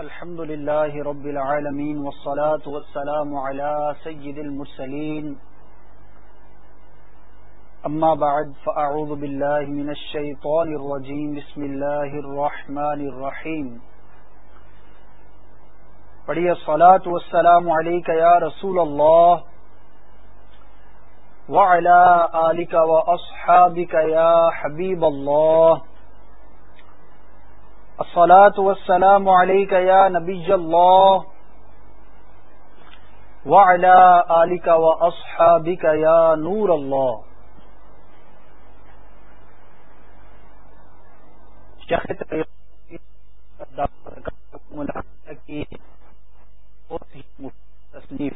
الحمد لله رب العالمين والصلاة والسلام على سيد المرسلين. أما بعد، فأعوذ بالله من الشيطان الرجيم. بسم الله الرحمن الرحيم. پڑھیے الصلاة والسلام عليك يا رسول الله. وعلى آلك وأصحابك يا حبيب الله. الصلاة والسلام عليك يا نبي الله وعلى آلك وأصحابك يا نور الله. تصنیف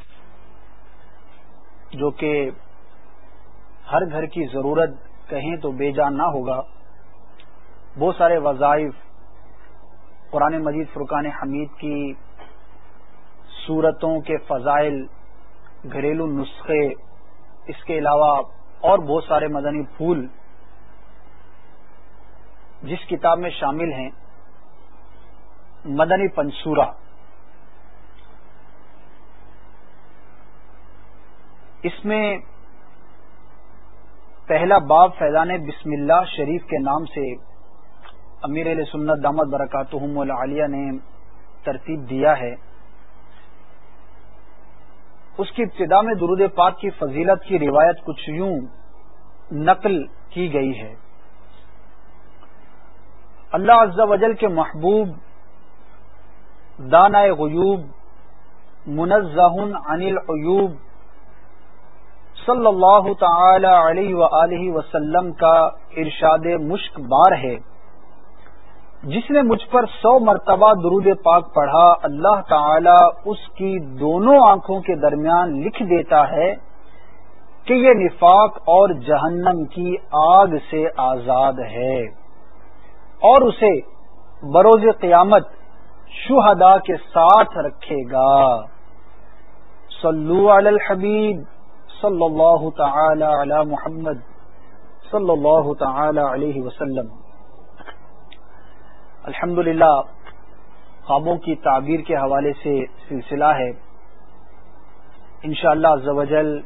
جو کہ ہر گھر کی ضرورت کہیں تو بے جان نہ ہوگا، بہت سارے وظائف قرآن مجید فرقان حمید کی صورتوں کے فضائل، گھریلو نسخے، اس کے علاوہ اور بہت سارے مدنی پھول جس کتاب میں شامل ہیں، مدنی پنسورا اس میں پہلا باب فیضان بسم اللہ شریف کے نام سے امیر علیہ سنت دامت برکاتہم العالیہ نے ترتیب دیا ہے۔ اس کی ابتدا میں درود پاک کی فضیلت کی روایت کچھ یوں نقل کی گئی ہے۔ اللہ عز و جل کے محبوب دانا غیوب منزہ عن العیوب صلی اللہ تعالی علیہ وآلہ وسلم کا ارشاد مشک بار ہے۔ جس نے مجھ پر سو مرتبہ درود پاک پڑھا، اللہ تعالی اس کی دونوں آنکھوں کے درمیان لکھ دیتا ہے کہ یہ نفاق اور جہنم کی آگ سے آزاد ہے اور اسے بروز قیامت شہدا کے ساتھ رکھے گا۔ صلو علی الحبیب صلی اللہ تعالی علی محمد صلی اللہ تعالی علیہ وسلم۔ الحمد خوابوں کی تعبیر کے حوالے سے سلسلہ ہے۔ انشاءاللہ شاء اللہ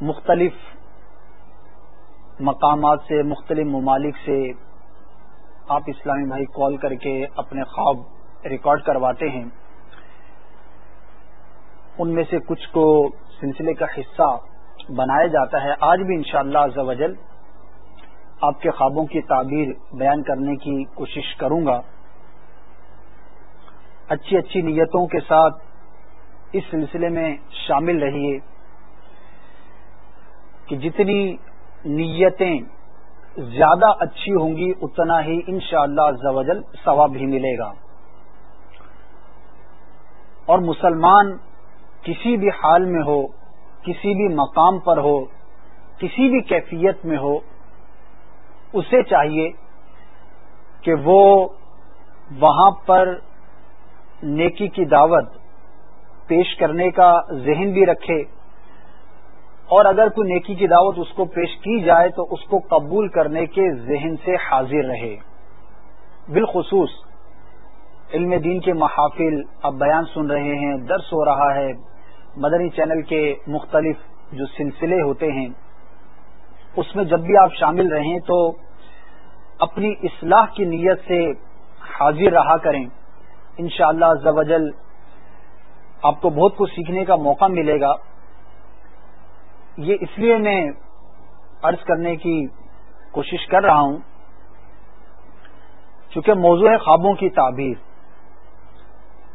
مختلف مقامات سے، مختلف ممالک سے آپ اسلامی بھائی کال کر کے اپنے خواب ریکارڈ کرواتے ہیں۔ ان میں سے کچھ کو سلسلے کا حصہ بنایا جاتا ہے۔ آج بھی انشاءاللہ شاء اللہ آپ کے خوابوں کی تعبیر بیان کرنے کی کوشش کروں گا۔ اچھی اچھی نیتوں کے ساتھ اس سلسلے میں شامل رہیے کہ جتنی نیتیں زیادہ اچھی ہوں گی، اتنا ہی انشاءاللہ شاء اللہ ثواب بھی ملے گا۔ اور مسلمان کسی بھی حال میں ہو، کسی بھی مقام پر ہو، کسی بھی کیفیت میں ہو اسے چاہیے کہ وہ وہاں پر نیکی کی دعوت پیش کرنے کا ذہن بھی رکھے اور اگر کوئی نیکی کی دعوت اس کو پیش کی جائے تو اس کو قبول کرنے کے ذہن سے حاضر رہے۔ بالخصوص علم دین کے محافل اب بیان سن رہے ہیں، درس ہو رہا ہے۔ مدنی چینل کے مختلف جو سلسلے ہوتے ہیں، اس میں جب بھی آپ شامل رہیں تو اپنی اصلاح کی نیت سے حاضر رہا کریں۔ انشاءاللہ شاء اللہ آپ کو بہت کچھ سیکھنے کا موقع ملے گا۔ یہ اس لیے میں عرض کرنے کی کوشش کر رہا ہوں، چونکہ موضوع ہے خوابوں کی تعبیر۔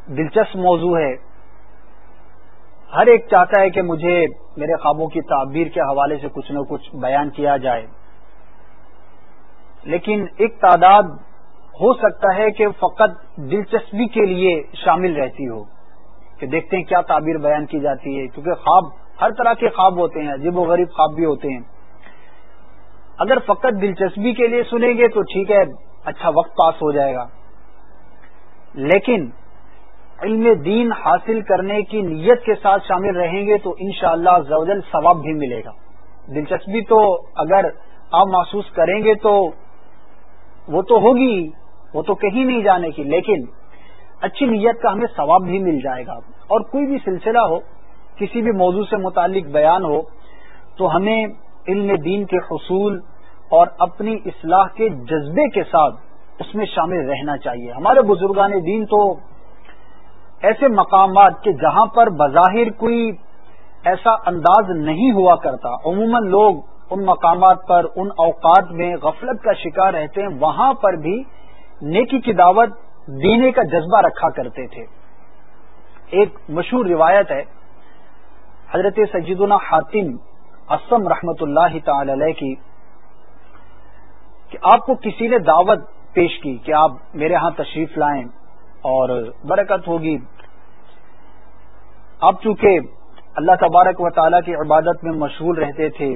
دلچسپ موضوع ہے۔ ہر ایک چاہتا ہے کہ مجھے میرے خوابوں کی تعبیر کے حوالے سے کچھ نہ کچھ بیان کیا جائے۔ لیکن ایک تعداد ہو سکتا ہے کہ فقط دلچسپی کے لیے شامل رہتی ہو کہ دیکھتے ہیں کیا تعبیر بیان کی جاتی ہے، کیونکہ خواب ہر طرح کے خواب ہوتے ہیں، عجیب و غریب خواب بھی ہوتے ہیں۔ اگر فقط دلچسپی کے لیے سنیں گے تو ٹھیک ہے اچھا وقت پاس ہو جائے گا۔ لیکن علم دین حاصل کرنے کی نیت کے ساتھ شامل رہیں گے تو انشاءاللہ شاء اللہ ثواب بھی ملے گا۔ دلچسپی تو اگر آپ محسوس کریں گے تو وہ تو ہوگی، وہ تو کہیں نہیں جانے کی، لیکن اچھی نیت کا ہمیں ثواب بھی مل جائے گا۔ اور کوئی بھی سلسلہ ہو، کسی بھی موضوع سے متعلق بیان ہو، تو ہمیں علم دین کے حصول اور اپنی اصلاح کے جذبے کے ساتھ اس میں شامل رہنا چاہیے۔ ہمارے بزرگان دین تو ایسے مقامات کہ جہاں پر بظاہر کوئی ایسا انداز نہیں ہوا کرتا۔ عموماً لوگ ان مقامات پر، ان اوقات میں غفلت کا شکار رہتے ہیں وہاں پر بھی نیکی کی دعوت دینے کا جذبہ رکھا کرتے تھے۔ ایک مشہور روایت ہے، حضرت سجیدنا حاتم اسم رحمت اللہ تعالی علیہ کی، کہ آپ کو کسی نے دعوت پیش کی کہ آپ میرے ہاں تشریف لائیں اور برکت ہوگی۔ آپ چونکہ اللہ تبارک و تعالیٰ کی عبادت میں مشغول رہتے تھے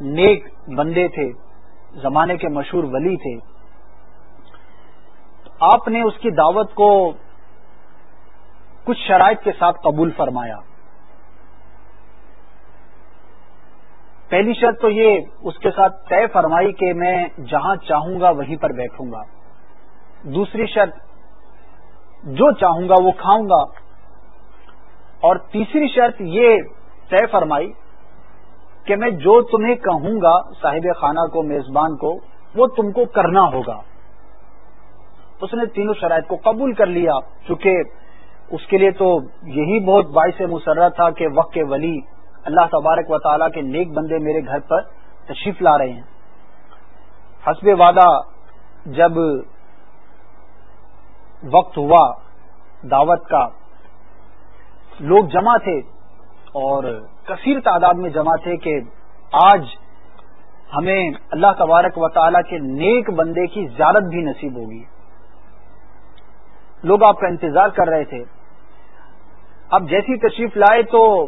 نیک بندے تھے، زمانے کے مشہور ولی تھے۔ آپ نے اس کی دعوت کو کچھ شرائط کے ساتھ قبول فرمایا۔ پہلی شرط تو یہ اس کے ساتھ طے فرمائی کہ میں جہاں چاہوں گا وہیں پر بیٹھوں گا۔ دوسری شرط، جو چاہوں گا وہ کھاؤں گا۔ اور تیسری شرط یہ طے فرمائی کہ میں جو تمہیں کہوں گا صاحب خانہ کو، میزبان کو، وہ تم کو کرنا ہوگا۔ اس نے تینوں شرائط کو قبول کر لیا، چونکہ اس کے لیے تو یہی بہت باعث مسرت تھا کہ وقت کے ولی اللہ تبارک و تعالیٰ کے نیک بندے میرے گھر پر تشریف لا رہے ہیں۔ حسب وعدہ جب وقت ہوا دعوت کا، لوگ جمع تھے۔ اور کثیر تعداد میں جمع تھے کہ آج ہمیں اللہ تبارک و تعالیٰ کے نیک بندے کی زیارت بھی نصیب ہوگی۔ لوگ آپ کا انتظار کر رہے تھے۔ اب جیسی تشریف لائے تو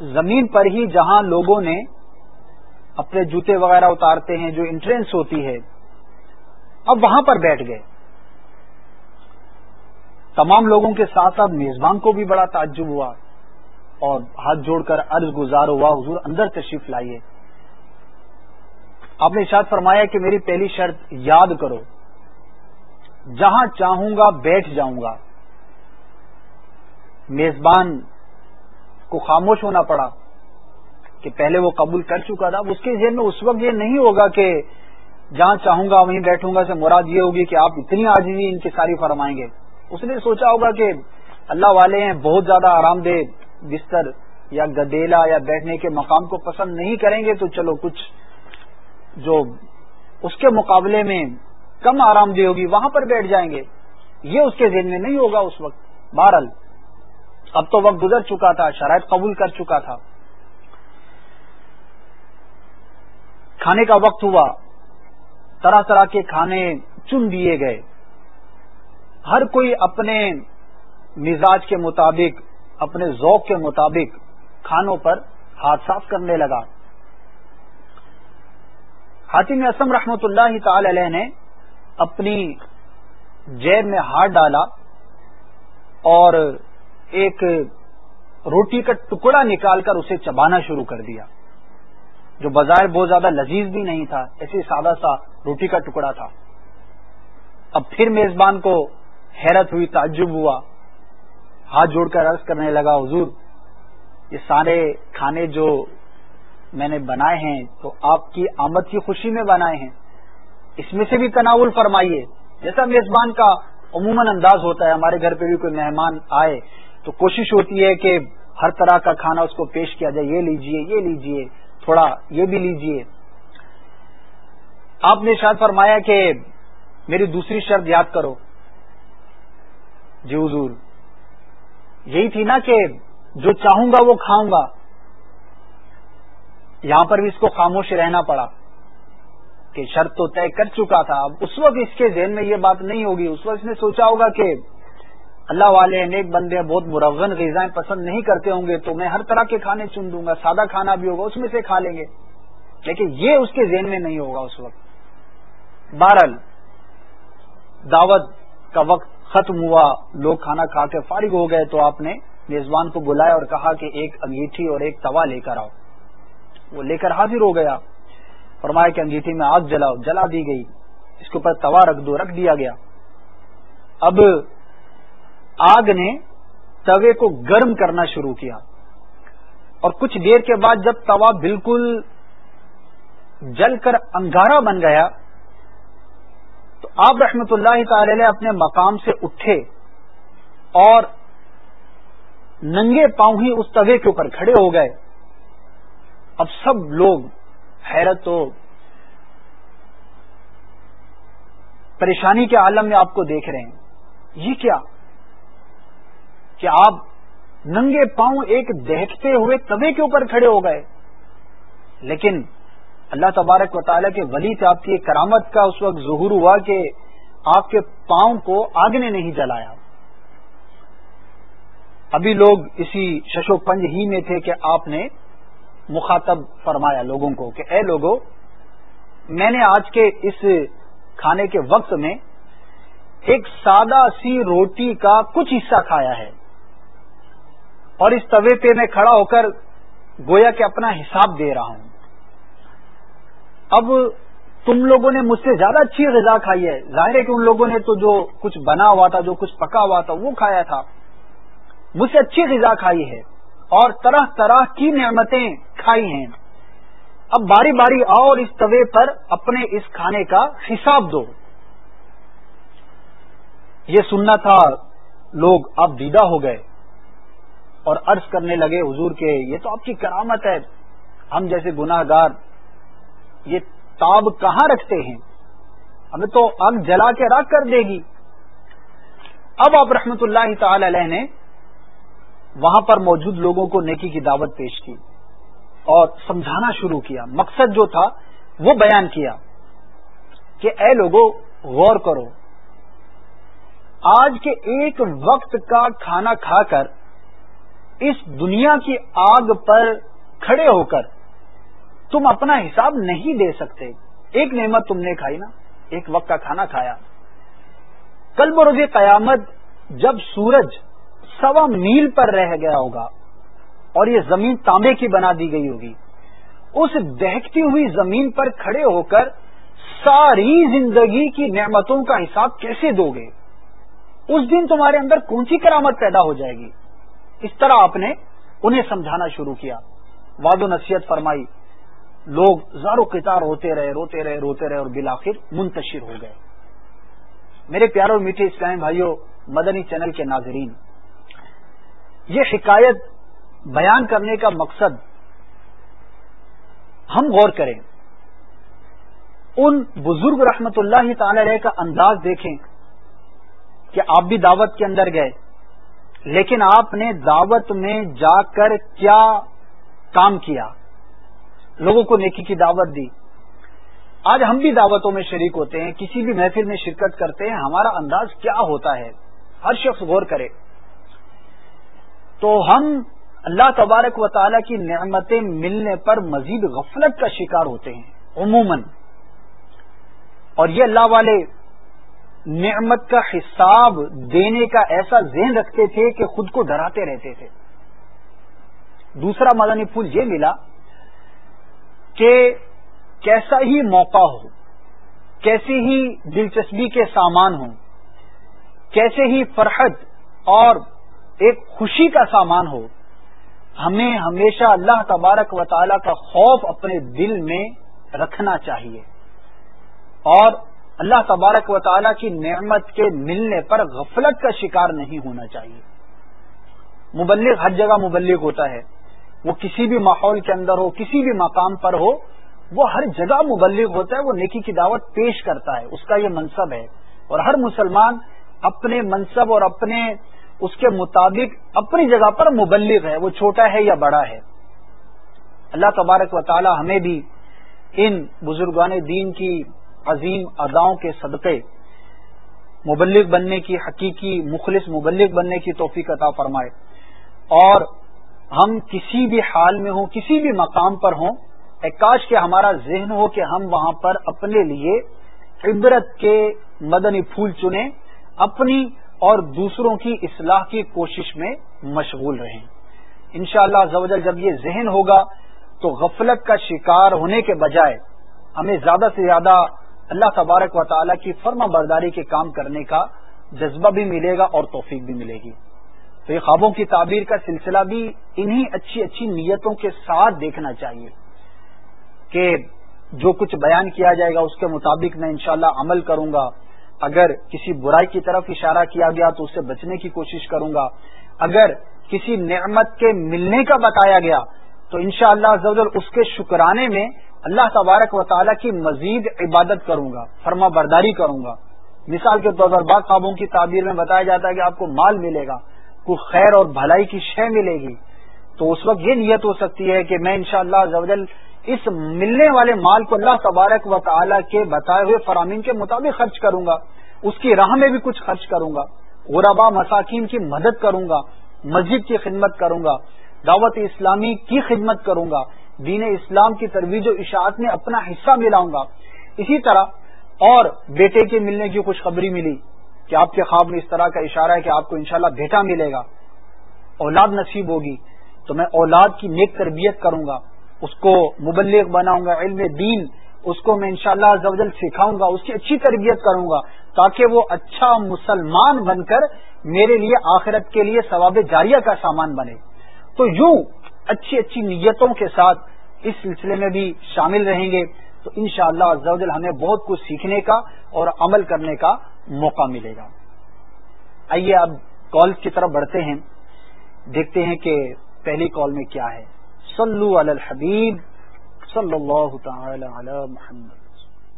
زمین پر ہی جہاں لوگوں نے اپنے جوتے وغیرہ اتارتے ہیں، جو انٹرنس ہوتی ہے، اب وہاں پر بیٹھ گئے۔ تمام لوگوں کے ساتھ ساتھ میزبان کو بھی بڑا تعجب ہوا۔ اور ہاتھ جوڑ کر عرض گزار ہوا حضور اندر تشریف لائیے۔ آپ نے اشاد فرمایا کہ میری پہلی شرط یاد کرو۔ جہاں چاہوں گا بیٹھ جاؤں گا۔ میزبان کو خاموش ہونا پڑا کہ پہلے وہ قبول کر چکا تھا۔ اس کے ذہن میں اس وقت یہ نہیں ہوگا کہ جہاں چاہوں گا وہیں بیٹھوں گا۔ سے مراد یہ ہوگی کہ آپ اتنی آجی ان کی ساری فرمائیں گے۔ اس نے سوچا ہوگا کہ اللہ والے ہیں، بہت زیادہ آرام دہ بستر یا گدیلا یا بیٹھنے کے مقام کو پسند نہیں کریں گے تو چلو کچھ جو اس کے مقابلے میں کم آرام دہ ہوگی، وہاں پر بیٹھ جائیں گے۔ یہ اس کے ذہن میں نہیں ہوگا اس وقت۔ بہرل اب تو وقت گزر چکا تھا، شرائط قبول کر چکا تھا۔ کھانے کا وقت ہوا۔ طرح طرح کے کھانے چن دیے گئے۔ ہر کوئی اپنے مزاج کے مطابق اپنے ذوق کے مطابق کھانوں پر ہاتھ صاف کرنے لگا۔ حاتم اسم رحمت اللہ تعالی علیہ نے اپنی جیب میں ہاتھ ڈالا اور ایک روٹی کا ٹکڑا نکال کر اسے چبانا شروع کر دیا، جو بظاہر بہت زیادہ لذیذ بھی نہیں تھا، ایسے سادہ سا روٹی کا ٹکڑا تھا۔ اب پھر میزبان کو حیرت ہوئی، تعجب ہوا۔ ہاتھ جوڑ کر عرض کرنے لگا، حضور، یہ سارے کھانے جو میں نے بنائے ہیں تو آپ کی آمد کی خوشی میں بنائے ہیں۔ اس میں سے بھی تناول فرمائیے۔ جیسا میزبان کا عموماً انداز ہوتا ہے، ہمارے گھر پہ بھی کوئی مہمان آئے تو کوشش ہوتی ہے کہ ہر طرح کا کھانا اس کو پیش کیا جائے۔ یہ لیجیے یہ لیجیے، تھوڑا یہ بھی لیجیے۔ آپ نے شاید فرمایا کہ میری دوسری شرط یاد کرو۔ جی حضور یہی تھی نا کہ جو چاہوں گا وہ کھاؤں گا۔ یہاں پر بھی اس کو خاموش رہنا پڑا کہ شرط تو طے کر چکا تھا۔ اب اس وقت اس کے ذہن میں یہ بات نہیں ہوگی۔ اس وقت اس نے سوچا ہوگا کہ اللہ والے نیک بندے بہت مرغن غذائیں پسند نہیں کرتے ہوں گے تو میں ہر طرح کے کھانے چن دوں گا، سادہ کھانا بھی ہوگا، اس میں سے کھا لیں گے۔ لیکن یہ اس کے ذہن میں نہیں ہوگا اس وقت۔ بہرل دعوت کا وقت ختم ہوا۔ لوگ کھانا کھا کے فارغ ہو گئے تو آپ نے میزبان کو بلایا اور کہا کہ ایک انگیٹھی اور ایک توا لے کر آؤ۔ وہ لے کر حاضر ہو گیا۔ فرمایا کہ انگیٹھی میں آگ جلاؤ، جلا دی گئی۔ اس کے اوپر توا رکھ دو، رکھ دیا گیا۔ اب آگ نے توے کو گرم کرنا شروع کیا۔ اور کچھ دیر کے بعد جب توا بالکل جل کر انگارا بن گیا تو آپ رحمت اللہ تعالی اپنے مقام سے اٹھے اور ننگے پاؤں ہی اس توے کے اوپر کھڑے ہو گئے۔ اب سب لوگ حیرت تو پریشانی کے عالم میں آپ کو دیکھ رہے ہیں۔ یہ کیا؟ کہ آپ ننگے پاؤں ایک دیکھتے ہوئے تبے کے اوپر کھڑے ہو گئے، لیکن اللہ تبارک و تعالیٰ کے ولی سے آپ کی کرامت کا اس وقت ظہور ہوا کہ آپ کے پاؤں کو آگ نے نہیں جلایا۔ ابھی لوگ اسی ششو پنج ہی میں تھے کہ آپ نے مخاطب فرمایا لوگوں کو کہ اے لوگوں میں نے آج کے اس کھانے کے وقت میں ایک سادہ سی روٹی کا کچھ حصہ کھایا ہے۔ اور اس طوے پہ میں کھڑا ہو کر گویا کہ اپنا حساب دے رہا ہوں۔ اب تم لوگوں نے مجھ سے زیادہ اچھی غذا کھائی ہے۔ ظاہر ہے کہ ان لوگوں نے تو جو کچھ بنا ہوا تھا، جو کچھ پکا ہوا تھا، وہ کھایا تھا۔ مجھ سے اچھی غذا کھائی ہے اور طرح طرح کی نعمتیں کھائی ہیں۔ اب باری باری آؤ اور اس طوے پر اپنے اس کھانے کا حساب دو۔ یہ سننا تھا، لوگ اب دیدہ ہو گئے اور عرض کرنے لگے حضور کے، یہ تو آپ کی کرامت ہے۔ ہم جیسے گناہ گار یہ تاب کہاں رکھتے ہیں؟ ہمیں تو آگ جلا کے راک کر دے گی۔ اب آپ رحمت اللہ تعالی علیہ نے وہاں پر موجود لوگوں کو نیکی کی دعوت پیش کی اور سمجھانا شروع کیا۔ مقصد جو تھا وہ بیان کیا کہ اے لوگوں غور کرو۔ آج کے ایک وقت کا کھانا کھا کر اس دنیا کی آگ پر کھڑے ہو کر تم اپنا حساب نہیں دے سکتے۔ ایک نعمت تم نے کھائی نا، ایک وقت کا کھانا کھایا۔ کل بروز قیامت جب سورج سوا میل پر رہ گیا ہوگا اور یہ زمین تانبے کی بنا دی گئی ہوگی، اس دہتی ہوئی زمین پر کھڑے ہو کر ساری زندگی کی نعمتوں کا حساب کیسے دو گے؟ اس دن تمہارے اندر کون سی کرامت پیدا ہو جائے گی؟ اس طرح آپ نے انہیں سمجھانا شروع کیا۔ واد و نصیحت فرمائی۔ لوگ زارو قطار ہوتے رہے، روتے رہے روتے رہے اور بالآخر منتشر ہو گئے۔ میرے پیاروں میٹھے اسلام بھائیوں، مدنی چینل کے ناظرین، یہ حکایت بیان کرنے کا مقصد ہم غور کریں۔ ان بزرگ رحمت اللہ تعالی کا انداز دیکھیں کہ آپ بھی دعوت کے اندر گئے، لیکن آپ نے دعوت میں جا کر کیا کام کیا؟ لوگوں کو نیکی کی دعوت دی۔ آج ہم بھی دعوتوں میں شریک ہوتے ہیں، کسی بھی محفل میں شرکت کرتے ہیں، ہمارا انداز کیا ہوتا ہے؟ ہر شخص غور کرے۔ تو ہم اللہ تبارک و تعالیٰ کی نعمتیں ملنے پر مزید غفلت کا شکار ہوتے ہیں، عموماً۔ اور یہ اللہ والے نعمت کا حساب دینے کا ایسا ذہن رکھتے تھے کہ خود کو ڈراتے رہتے تھے۔ دوسرا مدنی پھول یہ ملا کہ کیسا ہی موقع ہو، کیسی ہی دلچسپی کے سامان ہوں، کیسے ہی فرحت اور ایک خوشی کا سامان ہو، ہمیں ہمیشہ اللہ تبارک و تعالی کا خوف اپنے دل میں رکھنا چاہیے۔ اور اللہ تبارک و تعالی کی نعمت کے ملنے پر غفلت کا شکار نہیں ہونا چاہیے۔ مبلغ، ہر جگہ مبلغ ہوتا ہے۔ وہ کسی بھی ماحول کے اندر ہو، کسی بھی مقام پر ہو، وہ ہر جگہ مبلغ ہوتا ہے، وہ نیکی کی دعوت پیش کرتا ہے، اس کا یہ منصب ہے۔ اور ہر مسلمان اپنے منصب اور اپنے اس کے مطابق اپنی جگہ پر مبلغ ہے، وہ چھوٹا ہے یا بڑا ہے۔ اللہ تبارک و تعالی ہمیں بھی ان بزرگان دین کی عظیم اداؤں کے صدقے، مبلغ بننے کی، حقیقی مخلص مبلغ بننے کی توفیق عطا فرمائے۔ اور ہم کسی بھی حال میں ہوں، کسی بھی مقام پر ہوں کاش کے ہمارا ذہن ہو کہ ہم وہاں پر اپنے لیے عبرت کے مدنی پھول چنیں، اپنی اور دوسروں کی اصلاح کی کوشش میں مشغول رہیں۔ انشاءاللہ شاء اللہ جب یہ ذہن ہوگا تو غفلت کا شکار ہونے کے بجائے ہمیں زیادہ سے زیادہ اللہ تبارک و تعالیٰ کی فرما برداری کے کام کرنے کا جذبہ بھی ملے گا اور توفیق بھی ملے گی۔ تو یہ خوابوں کی تعبیر کا سلسلہ بھی انہی اچھی اچھی نیتوں کے ساتھ دیکھنا چاہیے کہ جو کچھ بیان کیا جائے گا اس کے مطابق میں انشاءاللہ عمل کروں گا۔ اگر کسی برائی کی طرف اشارہ کیا گیا تو اس سے بچنے کی کوشش کروں گا۔ اگر کسی نعمت کے ملنے کا بتایا گیا تو انشاءاللہ شاء اللہ اس کے شکرانے میں اللہ تبارک و تعالیٰ کی مزید عبادت کروں گا، فرما برداری کروں گا۔ مثال کے طور پر بعض خوابوں کی تعبیر میں بتایا جاتا ہے کہ آپ کو مال ملے گا۔ کوئی خیر اور بھلائی کی شے ملے گی تو اس وقت یہ نیت ہو سکتی ہے کہ میں انشاءاللہ شاء اللہ اس ملنے والے مال کو اللہ تبارک و تعالیٰ کے بتائے ہوئے فرامین کے مطابق خرچ کروں گا، اس کی راہ میں بھی کچھ خرچ کروں گا، غربا مساکین کی مدد کروں گا، مسجد کی خدمت کروں گا، دعوت اسلامی کی خدمت کروں گا، دین اسلام کی ترویج و اشاعت میں اپنا حصہ ملاؤں گا۔ اسی طرح اور بیٹے کے ملنے کی خوشخبری ملی۔ کہ آپ کے خواب میں اس طرح کا اشارہ ہے کہ آپ کو انشاءاللہ بیٹا ملے گا، اولاد نصیب ہوگی، تو میں اولاد کی نیک تربیت کروں گا، اس کو مبلغ بناؤں گا، علم دین، اس کو میں انشاءاللہ شاء اللہ سکھاؤں گا، اس کی اچھی تربیت کروں گا، تاکہ وہ اچھا مسلمان بن کر میرے لیے آخرت کے لیے ثواب جاریہ کا سامان بنے۔ تو یوں اچھی اچھی نیتوں کے ساتھ اس سلسلے میں بھی شامل رہیں گے۔ تو ان شاء اللہ ہمیں بہت کچھ سیکھنے کا اور عمل کرنے کا موقع ملے گا۔ آئیے اب کال کی طرف بڑھتے ہیں۔ دیکھتے ہیں کہ پہلی کال میں کیا ہے۔ صلو علی الحبیب صلی اللہ تعالی علی محمد۔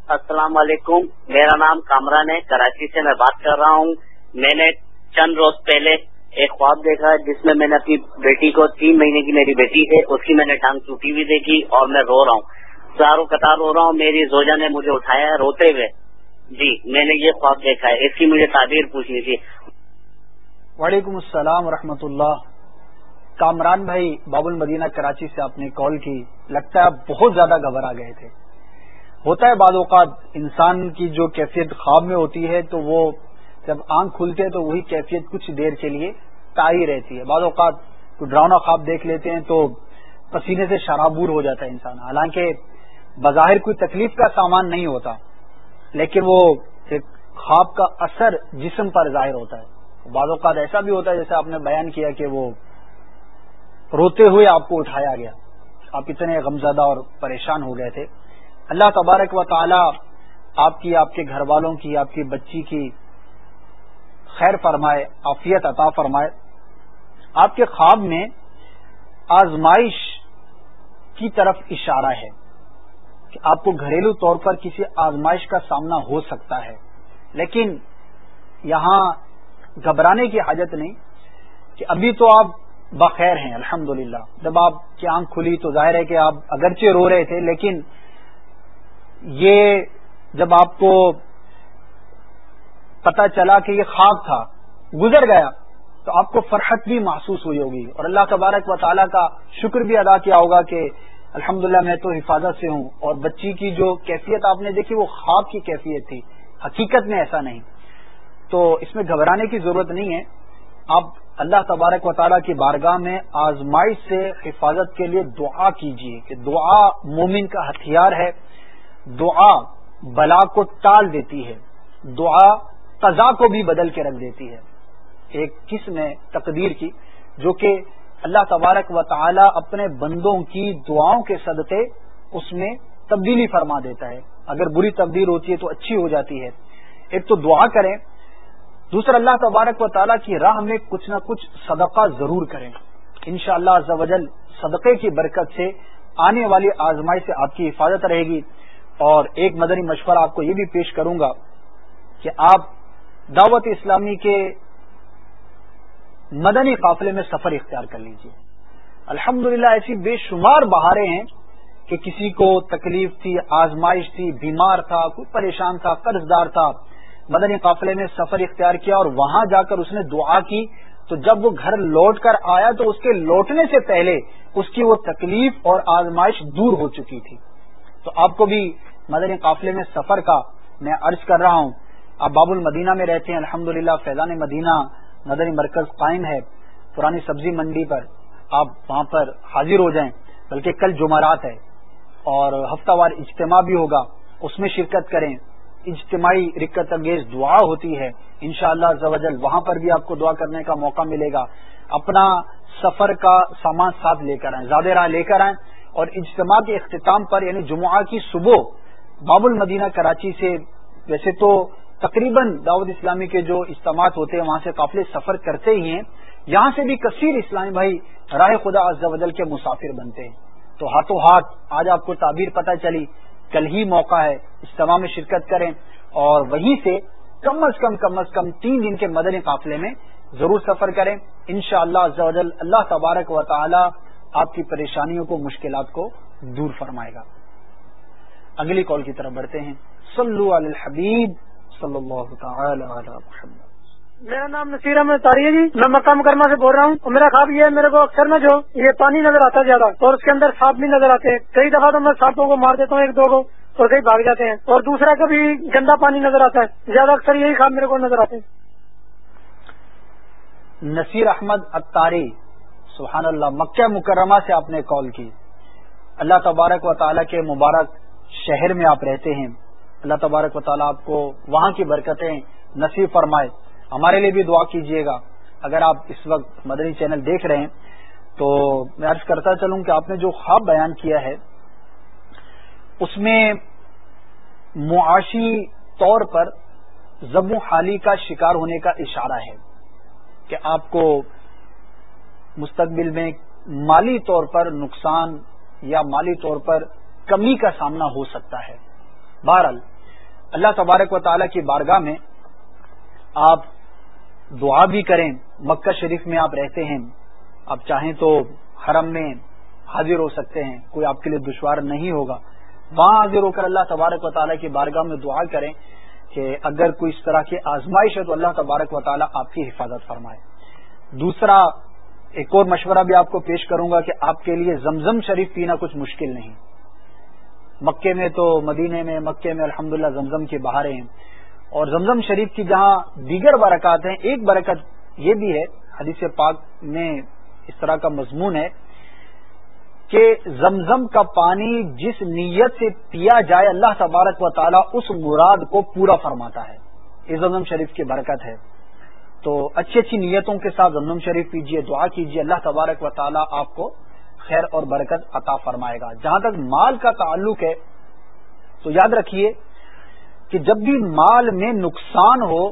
السلام علیکم۔ میرا نام کامران ہے، کراچی سے میں بات کر رہا ہوں۔ میں نے چند روز پہلے ایک خواب دیکھا جس میں میں نے اپنی بیٹی کو تین مہینے کی میری بیٹی ہے، اس کی میں نے ٹانگ ٹوٹی ہوئی دیکھی اور میں رو رہا ہوں۔ چاروں قطار رو رہا ہوں، میری زوجا نے مجھے اٹھایا ہے روتے ہوئے۔ جی میں نے یہ خواب دیکھا ہے، اس کی مجھے تعبیر پوچھنی تھی۔ وعلیکم السلام ورحمۃ اللہ۔ کامران بھائی، باب المدینہ کراچی سے آپ نے کال کی۔ لگتا ہے بہت زیادہ گھبرا گئے تھے۔ ہوتا ہے بعض اوقات انسان کی جو کیفیت خواب میں ہوتی ہے، تو وہ جب آنکھ کھلتے ہیں تو وہی کیفیت کچھ دیر کے لیے تاری رہتی ہے۔ بعض اوقات ڈراؤنا خواب دیکھ لیتے ہیں تو پسینے سے شرابور ہو جاتا ہے انسان۔ حالانکہ بظاہر کوئی تکلیف کا سامان نہیں ہوتا، لیکن وہ ایک خواب کا اثر جسم پر ظاہر ہوتا ہے۔ بعض اوقات ایسا بھی ہوتا ہے جیسے آپ نے بیان کیا کہ وہ روتے ہوئے آپ کو اٹھایا گیا۔ آپ اتنے غمزدہ اور پریشان ہو گئے تھے۔ اللہ تبارک و تعالی آپ کی، آپ کے گھر والوں کی، آپ کی بچی کی خیر فرمائے، عافیت عطا فرمائے۔ آپ کے خواب میں آزمائش کی طرف اشارہ ہے۔ کہ آپ کو گھریلو طور پر کسی آزمائش کا سامنا ہو سکتا ہے۔ لیکن یہاں گھبرانے کی حاجت نہیں کہ ابھی تو آپ بخیر ہیں الحمد جب آپ کی آنکھ کھلی تو ظاہر ہے کہ آپ اگرچہ رو رہے تھے، لیکن یہ جب آپ کو پتا چلا کہ یہ خواب تھا، گزر گیا، تو آپ کو فرحت بھی محسوس ہوئی ہوگی۔ اور اللہ تبارک و تعالیٰ کا شکر بھی ادا کیا ہوگا کہ الحمد میں تو حفاظت سے ہوں اور بچی کی جو کیفیت آپ نے دیکھی وہ خواب کی کیفیت تھی۔ حقیقت میں ایسا نہیں۔ تو اس میں گھبرانے کی ضرورت نہیں ہے۔ آپ اللہ تبارک و تعالیٰ کی بارگاہ میں آزمائش سے حفاظت کے لیے دعا کیجیے کہ دعا مومن کا ہتھیار ہے۔ دعا بلا کو ٹال دیتی ہے۔ دعا قضا کو بھی بدل کے رکھ دیتی ہے۔ ایک قسم ہے تقدیر کی جو کہ اللہ تبارک و تعالی اپنے بندوں کی دعاؤں کے صدقے اس میں تبدیلی فرما دیتا ہے۔ اگر بری تبدیل ہوتی ہے تو اچھی ہو جاتی ہے۔ ایک تو دعا کریں، دوسرا اللہ تبارک و تعالیٰ کی راہ میں کچھ نہ کچھ صدقہ ضرور کریں۔ ان شاء اللہ صدقے کی برکت سے آنے والی آزمائی سے آپ کی حفاظت رہے گی۔ اور ایک مدنی مشورہ آپ کو یہ بھی پیش کروں گا کہ آپ دعوت اسلامی کے مدنی قافلے میں سفر اختیار کر لیجیے الحمد ایسی بے شمار بہاریں ہیں کہ کسی کو تکلیف تھی، آزمائش تھی، بیمار تھا، کوئی پریشان تھا قرض دار تھا، مدنی قافلے میں سفر اختیار کیا اور وہاں جا کر اس نے دعا کی، تو جب وہ گھر لوٹ کر آیا تو اس کے لوٹنے سے پہلے اس کی وہ تکلیف اور آزمائش دور ہو چکی تھی۔ تو آپ کو بھی مدنی قافلے میں سفر کا میں عرض کر رہا ہوں۔ آپ باب المدینہ میں رہتے ہیں الحمد للہ فیضان مدینہ مدنی مرکز قائم ہے پرانی سبزی منڈی پر۔ آپ وہاں پر حاضر ہو جائیں، بلکہ کل جمعرات ہے۔ اور ہفتہ وار اجتماع بھی ہوگا۔ اس میں شرکت کریں۔ اجتماعی رکت انگیز دعا ہوتی ہے۔ انشاءاللہ شاء اللہ وہاں پر بھی آپ کو دعا کرنے کا موقع ملے گا۔ اپنا سفر کا سامان ساتھ لے کر آئیں، زیادہ راہ لے کر آئیں۔ اور اجتماع کے اختتام پر یعنی جمعہ کی صبح باب المدینہ کراچی سے، ویسے تو تقریباً دعوت اسلامی کے جو اجتماعات ہوتے ہیں، وہاں سے قافلے سفر کرتے ہی ہیں۔ یہاں سے بھی کثیر اسلامی بھائی راہ خدا وجل کے مسافر بنتے ہیں۔ تو ہاتھوں ہاتھ آج آپ کو تعبیر پتہ چلی، کل ہی موقع ہے اجتماع میں شرکت کریں۔ اور وہیں سے کم از کم کم از کم تین دن کے مدنی قافلے میں ضرور سفر کریں۔ ان شاء اللہ اللہ تبارک و تعالی آپ کی پریشانیوں کو، مشکلات کو دور فرمائے گا۔ اگلی کال کی طرف بڑھتے ہیں۔ صلو علی الحبیب۔ صلی اللہ تعالی علی محمد۔ میرا نام نصیر احمد تاری ہے جی۔ میں مکہ مکرمہ سے بول رہا ہوں۔ اور میرا خواب یہ ہے میرے کو اکثر میں جو یہ پانی نظر آتا زیادہ اور اس کے اندر سانپ بھی نظر آتے ہیں۔ کئی دفعہ تو میں سانپوں کو مار دیتا ہوں ایک دو کو اور کئی بھاگ جاتے ہیں۔ اور دوسرا کبھی گندا پانی نظر آتا ہے۔ زیادہ اکثر یہی خواب میرے کو نظر آتے ہیں۔ نصیر احمد اتاری سبحان اللہ مکہ مکرمہ سے آپ نے کال کی۔ اللہ تبارک و تعالیٰ کے مبارک شہر میں آپ رہتے ہیں۔ اللہ تبارک و تعالیٰ آپ کو وہاں کی برکتیں نصیب فرمائے۔ ہمارے لیے بھی دعا کیجیے گا۔ اگر آپ اس وقت مدنی چینل دیکھ رہے ہیں، تو میں عرض کرتا چلوں کہ آپ نے جو خواب بیان کیا ہے، اس میں معاشی طور پر زب حالی کا شکار ہونے کا اشارہ ہے کہ آپ کو مستقبل میں مالی طور پر نقصان یا مالی طور پر کمی کا سامنا ہو سکتا ہے۔ بہرحال اللہ تبارک و تعالیٰ کی بارگاہ میں آپ دعا بھی کریں، مکہ شریف میں آپ رہتے ہیں، آپ چاہیں تو حرم میں حاضر ہو سکتے ہیں، کوئی آپ کے لیے دشوار نہیں ہوگا۔ وہاں حاضر ہو کر اللہ تبارک و تعالیٰ کی بارگاہ میں دعا کریں کہ اگر کوئی اس طرح کی آزمائش ہے تو اللہ تبارک و تعالیٰ آپ کی حفاظت فرمائے۔ دوسرا ایک اور مشورہ بھی آپ کو پیش کروں گا کہ آپ کے لیے زمزم شریف پینا کچھ مشکل نہیں۔ مکے میں تو مدینے میں، مکے میں الحمدللہ زمزم کی بہاریں ہیں۔ اور زمزم شریف کی جہاں دیگر برکات ہیں، ایک برکت یہ بھی ہے، حدیث پاک میں اس طرح کا مضمون ہے کہ زمزم کا پانی جس نیت سے پیا جائے، اللہ تبارک و تعالیٰ اس مراد کو پورا فرماتا ہے۔ یہ زمزم شریف کی برکت ہے۔ تو اچھی اچھی نیتوں کے ساتھ زمزم شریف پیجیے، دعا کیجیے، اللہ تبارک و تعالیٰ آپ کو خیر اور برکت عطا فرمائے گا۔ جہاں تک مال کا تعلق ہے، تو یاد رکھیے کہ جب بھی مال میں نقصان ہو،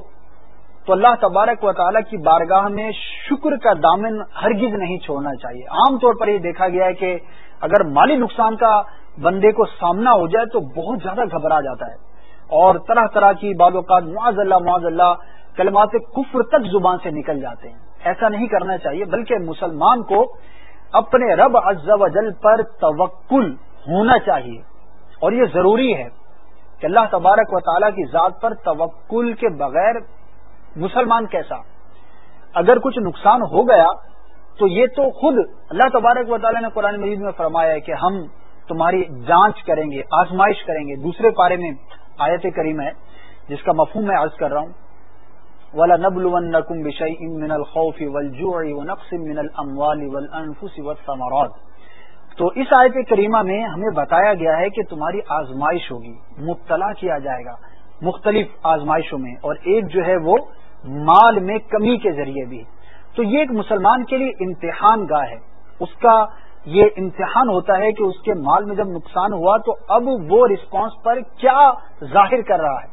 تو اللہ تبارک و تعالیٰ کی بارگاہ میں شکر کا دامن ہرگز نہیں چھوڑنا چاہیے۔ عام طور پر یہ دیکھا گیا ہے کہ اگر مالی نقصان کا بندے کو سامنا ہو جائے، تو بہت زیادہ گھبرا جاتا ہے۔ اور طرح طرح کی بعض اوقات معاذ اللہ معاذ اللہ کلمات کفر تک زبان سے نکل جاتے ہیں۔ ایسا نہیں کرنا چاہیے، بلکہ مسلمان کو اپنے رب عز و جل پر توکل ہونا چاہیے۔ اور یہ ضروری ہے کہ اللہ تبارک و تعالیٰ کی ذات پر توکل کے بغیر مسلمان کیسا؟ اگر کچھ نقصان ہو گیا تو یہ تو خود اللہ تبارک و تعالیٰ نے قرآن مجید میں فرمایا ہے کہ ہم تمہاری جانچ کریں گے، آزمائش کریں گے۔ دوسرے پارے میں آیت کریم ہے جس کا مفہوم میں عرض کر رہا ہوں۔ ولا نبل ونکم بشئی من الخوف والجوع ونقص من الاموال تو اس آیت کریمہ میں ہمیں بتایا گیا ہے کہ تمہاری آزمائش ہوگی، مبتلا کیا جائے گا، مختلف آزمائشوں میں، اور ایک جو ہے وہ مال میں کمی کے ذریعے بھی۔ تو یہ ایک مسلمان کے لیے امتحان گاہ ہے۔ اس کا یہ امتحان ہوتا ہے کہ اس کے مال میں جب نقصان ہوا تو اب وہ رسپانس پر کیا ظاہر کر رہا ہے۔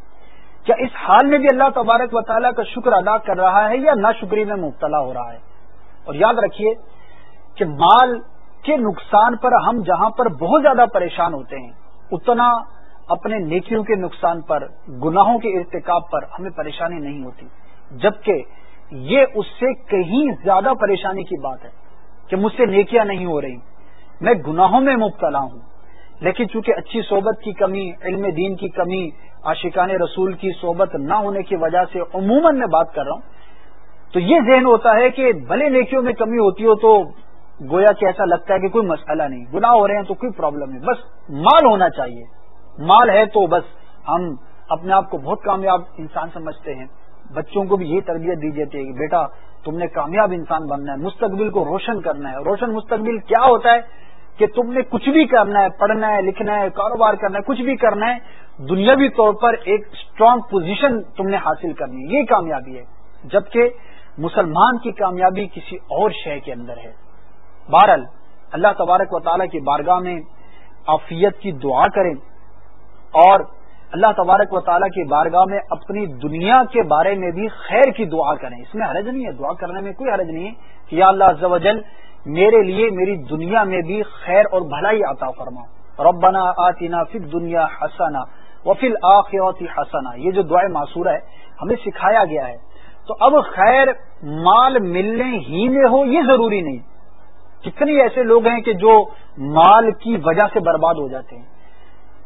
کیا اس حال میں بھی اللہ تبارک و تعالیٰ کا شکر ادا کر رہا ہے یا نہ شکری میں مبتلا ہو رہا ہے؟ اور یاد رکھیے کہ مال کے نقصان پر ہم جہاں پر بہت زیادہ پریشان ہوتے ہیں، اتنا اپنے نیکیوں کے نقصان پر، گناہوں کے ارتکاب پر ہمیں پریشانی نہیں ہوتی۔ جبکہ یہ اس سے کہیں زیادہ پریشانی کی بات ہے کہ مجھ سے نیکیاں نہیں ہو رہی۔ میں گناہوں میں مبتلا ہوں۔ لیکن چونکہ اچھی صحبت کی کمی، علم دین کی کمی، عاشقان رسول کی صحبت نہ ہونے کی وجہ سے عموماً میں بات کر رہا ہوں، تو یہ ذہن ہوتا ہے کہ بھلے نیکیوں میں کمی ہوتی ہو تو گویا کہ ایسا لگتا ہے کہ کوئی مسئلہ نہیں، گناہ ہو رہے ہیں تو کوئی پرابلم نہیں، بس مال ہونا چاہیے۔ مال ہے تو بس ہم اپنے آپ کو بہت کامیاب انسان سمجھتے ہیں۔ بچوں کو بھی یہی تربیت دی جاتی ہے کہ بیٹا، تم نے کامیاب انسان بننا ہے، مستقبل کو روشن کرنا ہے۔ روشن مستقبل کیا ہوتا ہے؟ کہ تم نے کچھ بھی کرنا ہے، پڑھنا ہے، لکھنا ہے، کاروبار کرنا ہے، کچھ بھی کرنا ہے، دنیاوی طور پر ایک اسٹرانگ پوزیشن تم نے حاصل کرنی ہے یہ کامیابی ہے۔ جبکہ مسلمان کی کامیابی کسی اور شے کے اندر ہے۔ بہرحال، اللہ تبارک و تعالیٰ کی بارگاہ میں عافیت کی دعا کریں اور اللہ تبارک و تعالیٰ کی بارگاہ میں اپنی دنیا کے بارے میں بھی خیر کی دعا کریں۔ اس میں حرج نہیں ہے، دعا کرنے میں کوئی حرج نہیں ہے کہ یا اللہ عز و جل میرے لیے میری دنیا میں بھی خیر اور بھلائی عطا فرما۔ ربنا آتنا فی دنیا حسنا وفیل آخرتی حسنا۔ یہ جو دعائیں معصور ہے، ہمیں سکھایا گیا ہے۔ تو اب خیر مال ملنے ہی میں ہو، یہ ضروری نہیں۔ کتنے ایسے لوگ ہیں کہ جو مال کی وجہ سے برباد ہو جاتے ہیں۔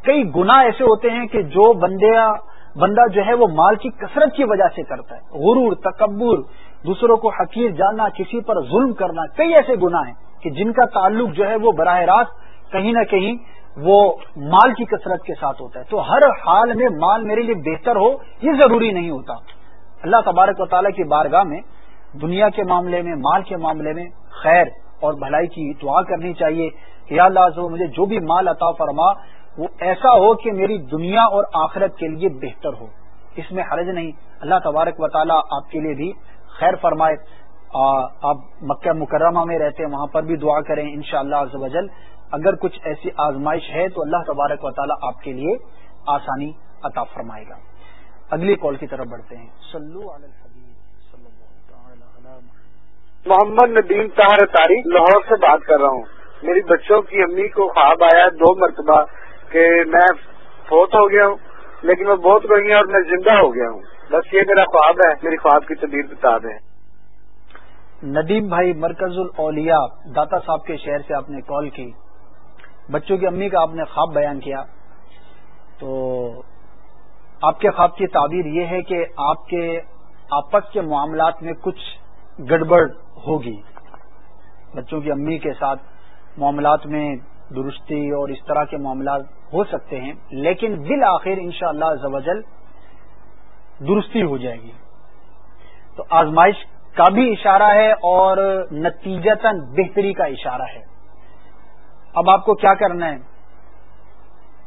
کئی گنا ایسے ہوتے ہیں کہ جو بندیا بندہ جو ہے وہ مال کی کثرت کی وجہ سے کرتا ہے۔ غرور، تکبر دوسروں کو حقیر جاننا، کسی پر ظلم کرنا، کئی ایسے گنا ہیں کہ جن کا تعلق جو ہے وہ براہ راست کہیں نہ کہیں وہ مال کی کثرت کے ساتھ ہوتا ہے۔ تو ہر حال میں مال میرے لیے بہتر ہو، یہ ضروری نہیں ہوتا۔ اللہ تبارک و تعالیٰ کی بارگاہ میں دنیا کے معاملے میں، مال کے معاملے میں خیر اور بھلائی کی دعا کرنی چاہیے کہ یا اللہ مجھے جو بھی مال عطا فرما، وہ ایسا ہو کہ میری دنیا اور آخرت کے لیے بہتر ہو۔ اس میں حرج نہیں۔ اللہ تبارک و تعالیٰ آپ کے لیے بھی خیر فرمائے۔ آپ مکہ مکرمہ میں رہتے ہیں، وہاں پر بھی دعا کریں ان شاء اللہ اگر کچھ ایسی آزمائش ہے تو اللہ تبارک و تعالیٰ آپ کے لیے آسانی عطا فرمائے گا۔ اگلی کال کی طرف بڑھتے ہیں۔ محمد۔ ندیم طاہر تاریخ لاہور سے بات کر رہا ہوں۔ میری بچوں کی امی کو خواب آیا دو مرتبہ کہ میں فوت ہو گیا ہوں، لیکن وہ بہت روئی ہیں اور میں زندہ ہو گیا ہوں۔ بس یہ میرا خواب ہے، میری خواب کی تبدیل بتا دیں ندیم بھائی مرکز الاولیاء، داتا صاحب کے شہر سے آپ نے کال کی۔ بچوں کی امی کا آپ نے خواب بیان کیا۔ تو آپ کے خواب کی تعبیر یہ ہے کہ آپ کے آپس کے معاملات میں کچھ گڑبڑ ہوگی۔ بچوں کی امی کے ساتھ معاملات میں درستی اور اس طرح کے معاملات ہو سکتے ہیں، لیکن بالآخر ان شاء اللہ زوجل درستی ہو جائے گی۔ تو آزمائش کا بھی اشارہ ہے اور نتیجتاً بہتری کا اشارہ ہے۔ اب آپ کو کیا کرنا ہے؟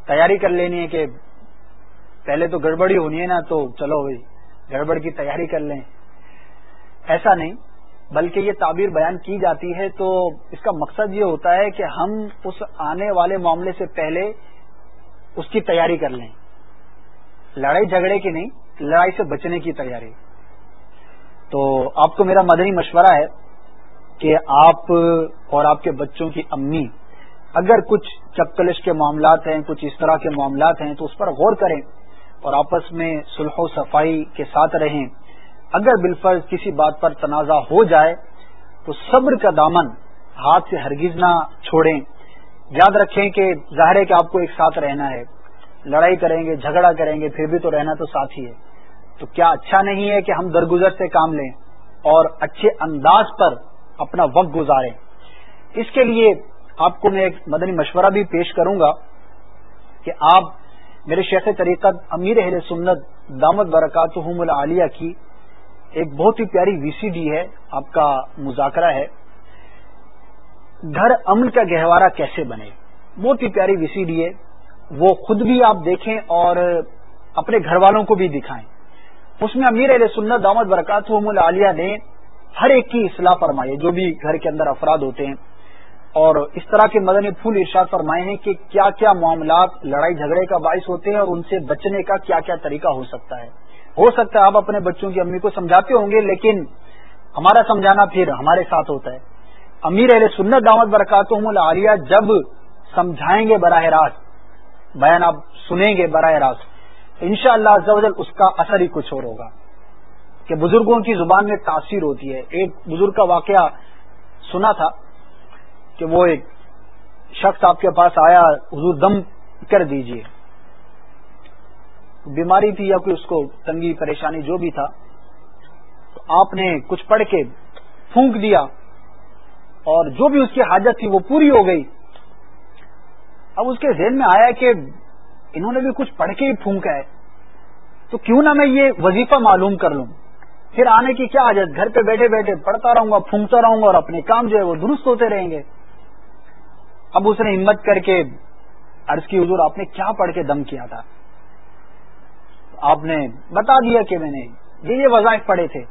تیاری کر لینی ہے کہ پہلے تو گڑبڑی ہونی ہے نا، تو چلو بھائی، گڑبڑ کی تیاری کر لیں۔ ایسا نہیں، بلکہ یہ تعبیر بیان کی جاتی ہے۔ تو اس کا مقصد یہ ہوتا ہے کہ ہم اس آنے والے معاملے سے پہلے اس کی تیاری کر لیں۔ لڑائی جھگڑے کی نہیں لڑائی سے بچنے کی تیاری۔ تو آپ کو میرا مدنی مشورہ ہے کہ آپ اور آپ کے بچوں کی امی اگر کچھ چپکلش کے معاملات ہیں، کچھ اس طرح کے معاملات ہیں، تو اس پر غور کریں اور آپس میں سلح و صفائی کے ساتھ رہیں۔ اگر بالفرض کسی بات پر تنازع ہو جائے، تو صبر کا دامن ہاتھ سے ہرگز نہ چھوڑیں۔ یاد رکھیں کہ ظاہر ہے کہ آپ کو ایک ساتھ رہنا ہے۔ لڑائی کریں گے، جھگڑا کریں گے، پھر بھی تو رہنا تو ساتھ ہی ہے۔ تو کیا اچھا نہیں ہے کہ ہم درگزر سے کام لیں اور اچھے انداز پر اپنا وقت گزاریں؟ اس کے لیے آپ کو میں ایک مدنی مشورہ بھی پیش کروں گا کہ آپ میرے شیخ طریقت امیر اہل سنت دامت برکات العالیہ کی ایک بہت ہی پیاری وی سی ڈی ہے، آپ کا مذاکرہ ہے۔ گھر امن کا گہوارہ کیسے بنے؟ بہت ہی پیاری وی سی ڈی ہے۔ وہ خود بھی آپ دیکھیں اور اپنے گھر والوں کو بھی دکھائیں۔ اس میں امیر علیہ سنت دامد برکات العالیہ نے ہر ایک کی اصلاح فرمائی جو بھی گھر کے اندر افراد ہوتے ہیں۔ اور اس طرح کے مدنی پھول ارشاد فرمائے ہیں کہ کیا کیا معاملات لڑائی جھگڑے کا باعث ہوتے ہیں اور ان سے بچنے کا کیا کیا طریقہ ہو سکتا ہے۔ ہو سکتا ہے آپ اپنے بچوں کی امی کو سمجھاتے ہوں گے، لیکن ہمارا سمجھانا پھر ہمارے ساتھ ہوتا ہے۔ امیر اہل سنت دعوت برکات العالیہ جب سمجھائیں گے براہ راست، بیان آپ سنیں گے براہ راست۔ ان شاء اللہ اس کا اثر ہی کچھ اور ہوگا کہ بزرگوں کی زبان میں تاثیر ہوتی ہے ایک بزرگ کا واقعہ سنا تھا کہ وہ ایک شخص آپ کے پاس آیا، حضور دم کر دیجیے۔ بیماری تھی یا کوئی اس کو تنگی، پریشانی جو بھی تھا، تو آپ نے کچھ پڑھ کے پھونک دیا اور جو بھی اس کی حاجت تھی وہ پوری ہو گئی۔ اب اس کے ذہن میں آیا کہ انہوں نے بھی کچھ پڑھ کے ہی پھونکا ہے۔ تو کیوں نہ میں یہ وظیفہ معلوم کر لوں۔ پھر آنے کی کیا حاجت گھر پہ بیٹھے بیٹھے پڑھتا رہوں گا، پھونکتا رہوں گا اور اپنے کام جو ہے وہ درست ہوتے رہیں گے۔ اب اس نے ہمت کر کے عرض کی، حضور، آپ نے کیا پڑھ کے دم کیا تھا؟ آپ نے بتا دیا کہ میں نے یہ یہ وظائف پڑھے تھے۔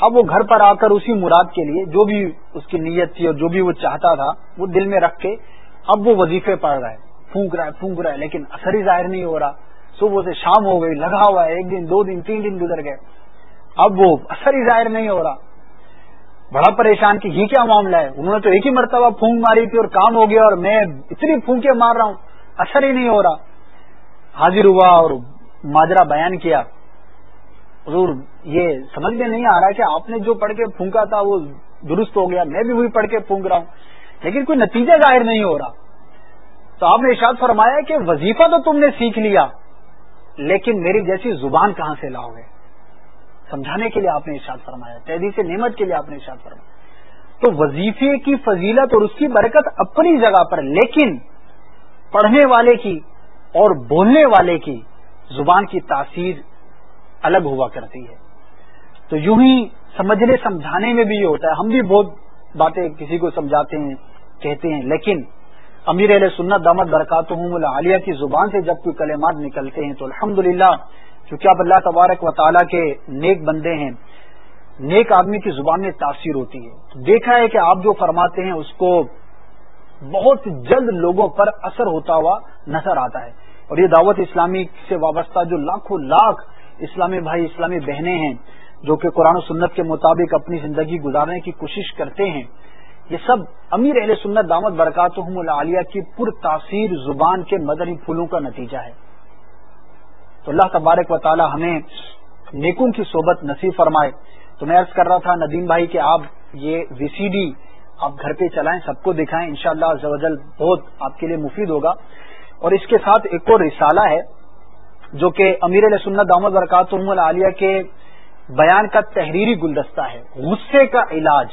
اب وہ گھر پر آ کر اسی مراد کے لیے جو بھی اس کی نیت تھی اور جو بھی وہ چاہتا تھا، وہ دل میں رکھ کے اب وہ وظیفے پڑھ رہا ہے۔ پھونک رہا ہے، پھونک رہا ہے، لیکن اثر ہی ظاہر نہیں ہو رہا۔ صبح سے شام ہو گئی، لگا ہوا ہے، ایک دن، دو دن، تین دن گزر گئے۔ اب وہ اثر ہی ظاہر نہیں ہو رہا۔ بڑا پریشان کہ یہ کیا معاملہ ہے؟ انہوں نے تو ایک ہی مرتبہ پھونک ماری تھی اور کام ہو گیا اور میں اتنی پھونکے مار رہا ہوں، اثر ہی نہیں ہو رہا۔ حاضر ہوا اور ماجرا بیان کیا۔ حضور، یہ سمجھ میں نہیں آ رہا کہ آپ نے جو پڑھ کے پھونکا تھا وہ درست ہو گیا، میں بھی وہی پڑھ کے پھونک رہا ہوں، لیکن کوئی نتیجہ ظاہر نہیں ہو رہا۔ تو آپ نے ارشاد فرمایا کہ وظیفہ تو تم نے سیکھ لیا، لیکن میری جیسی زبان کہاں سے لاؤ گے؟ سمجھانے کے لیے آپ نے ارشاد فرمایا تحدی سے نعمت کے لیے آپ نے ارشاد فرمایا۔ تو وظیفے کی فضیلت اور اس کی برکت اپنی جگہ پر، لیکن پڑھنے والے کی اور بولنے والے کی زبان کی تاثیر الگ ہوا کرتی ہے۔ تو یوں ہی سمجھنے، سمجھانے میں بھی یہ ہوتا ہے۔ ہم بھی بہت باتیں کسی کو سمجھاتے ہیں، کہتے ہیں، لیکن امیر علیہ سنت دامت برکات ہوں عالیہ کی زبان سے جب کوئی کلمات نکلتے ہیں تو الحمد للہ چونکہ اب اللہ تبارک و تعالیٰ کے نیک بندے ہیں، نیک آدمی کی زبان میں تاثیر ہوتی ہے۔ دیکھا ہے کہ آپ جو فرماتے ہیں، اس کو بہت جلد لوگوں پر اثر ہوتا ہوا نظر آتا ہے۔ اور یہ دعوت اسلامی سے وابستہ جو لاکھوں لاکھ اسلامی بھائی، اسلامی بہنیں ہیں، جو کہ قرآن و سنت کے مطابق اپنی زندگی گزارنے کی کوشش کرتے ہیں یہ سب امیر اہل سنت دامت برکات العالیہ کی پر تاثیر زبان کے مدنی پھولوں کا نتیجہ ہے۔ تو اللہ تبارک و تعالی ہمیں نیکوں کی صحبت نصیب فرمائے۔ تو میں عرض کر رہا تھا ندیم بھائی کہ آپ یہ وی سی ڈی آپ گھر پہ چلائیں، سب کو دکھائیں۔ انشاءاللہ شاء اللہ بہت آپ کے لیے مفید ہوگا۔ اور اس کے ساتھ ایک اور رسالہ ہے جو کہ امیر علیہ سنت دامد برکات العالیہ کے بیان کا تحریری گلدستہ ہے۔ غصے کا علاج۔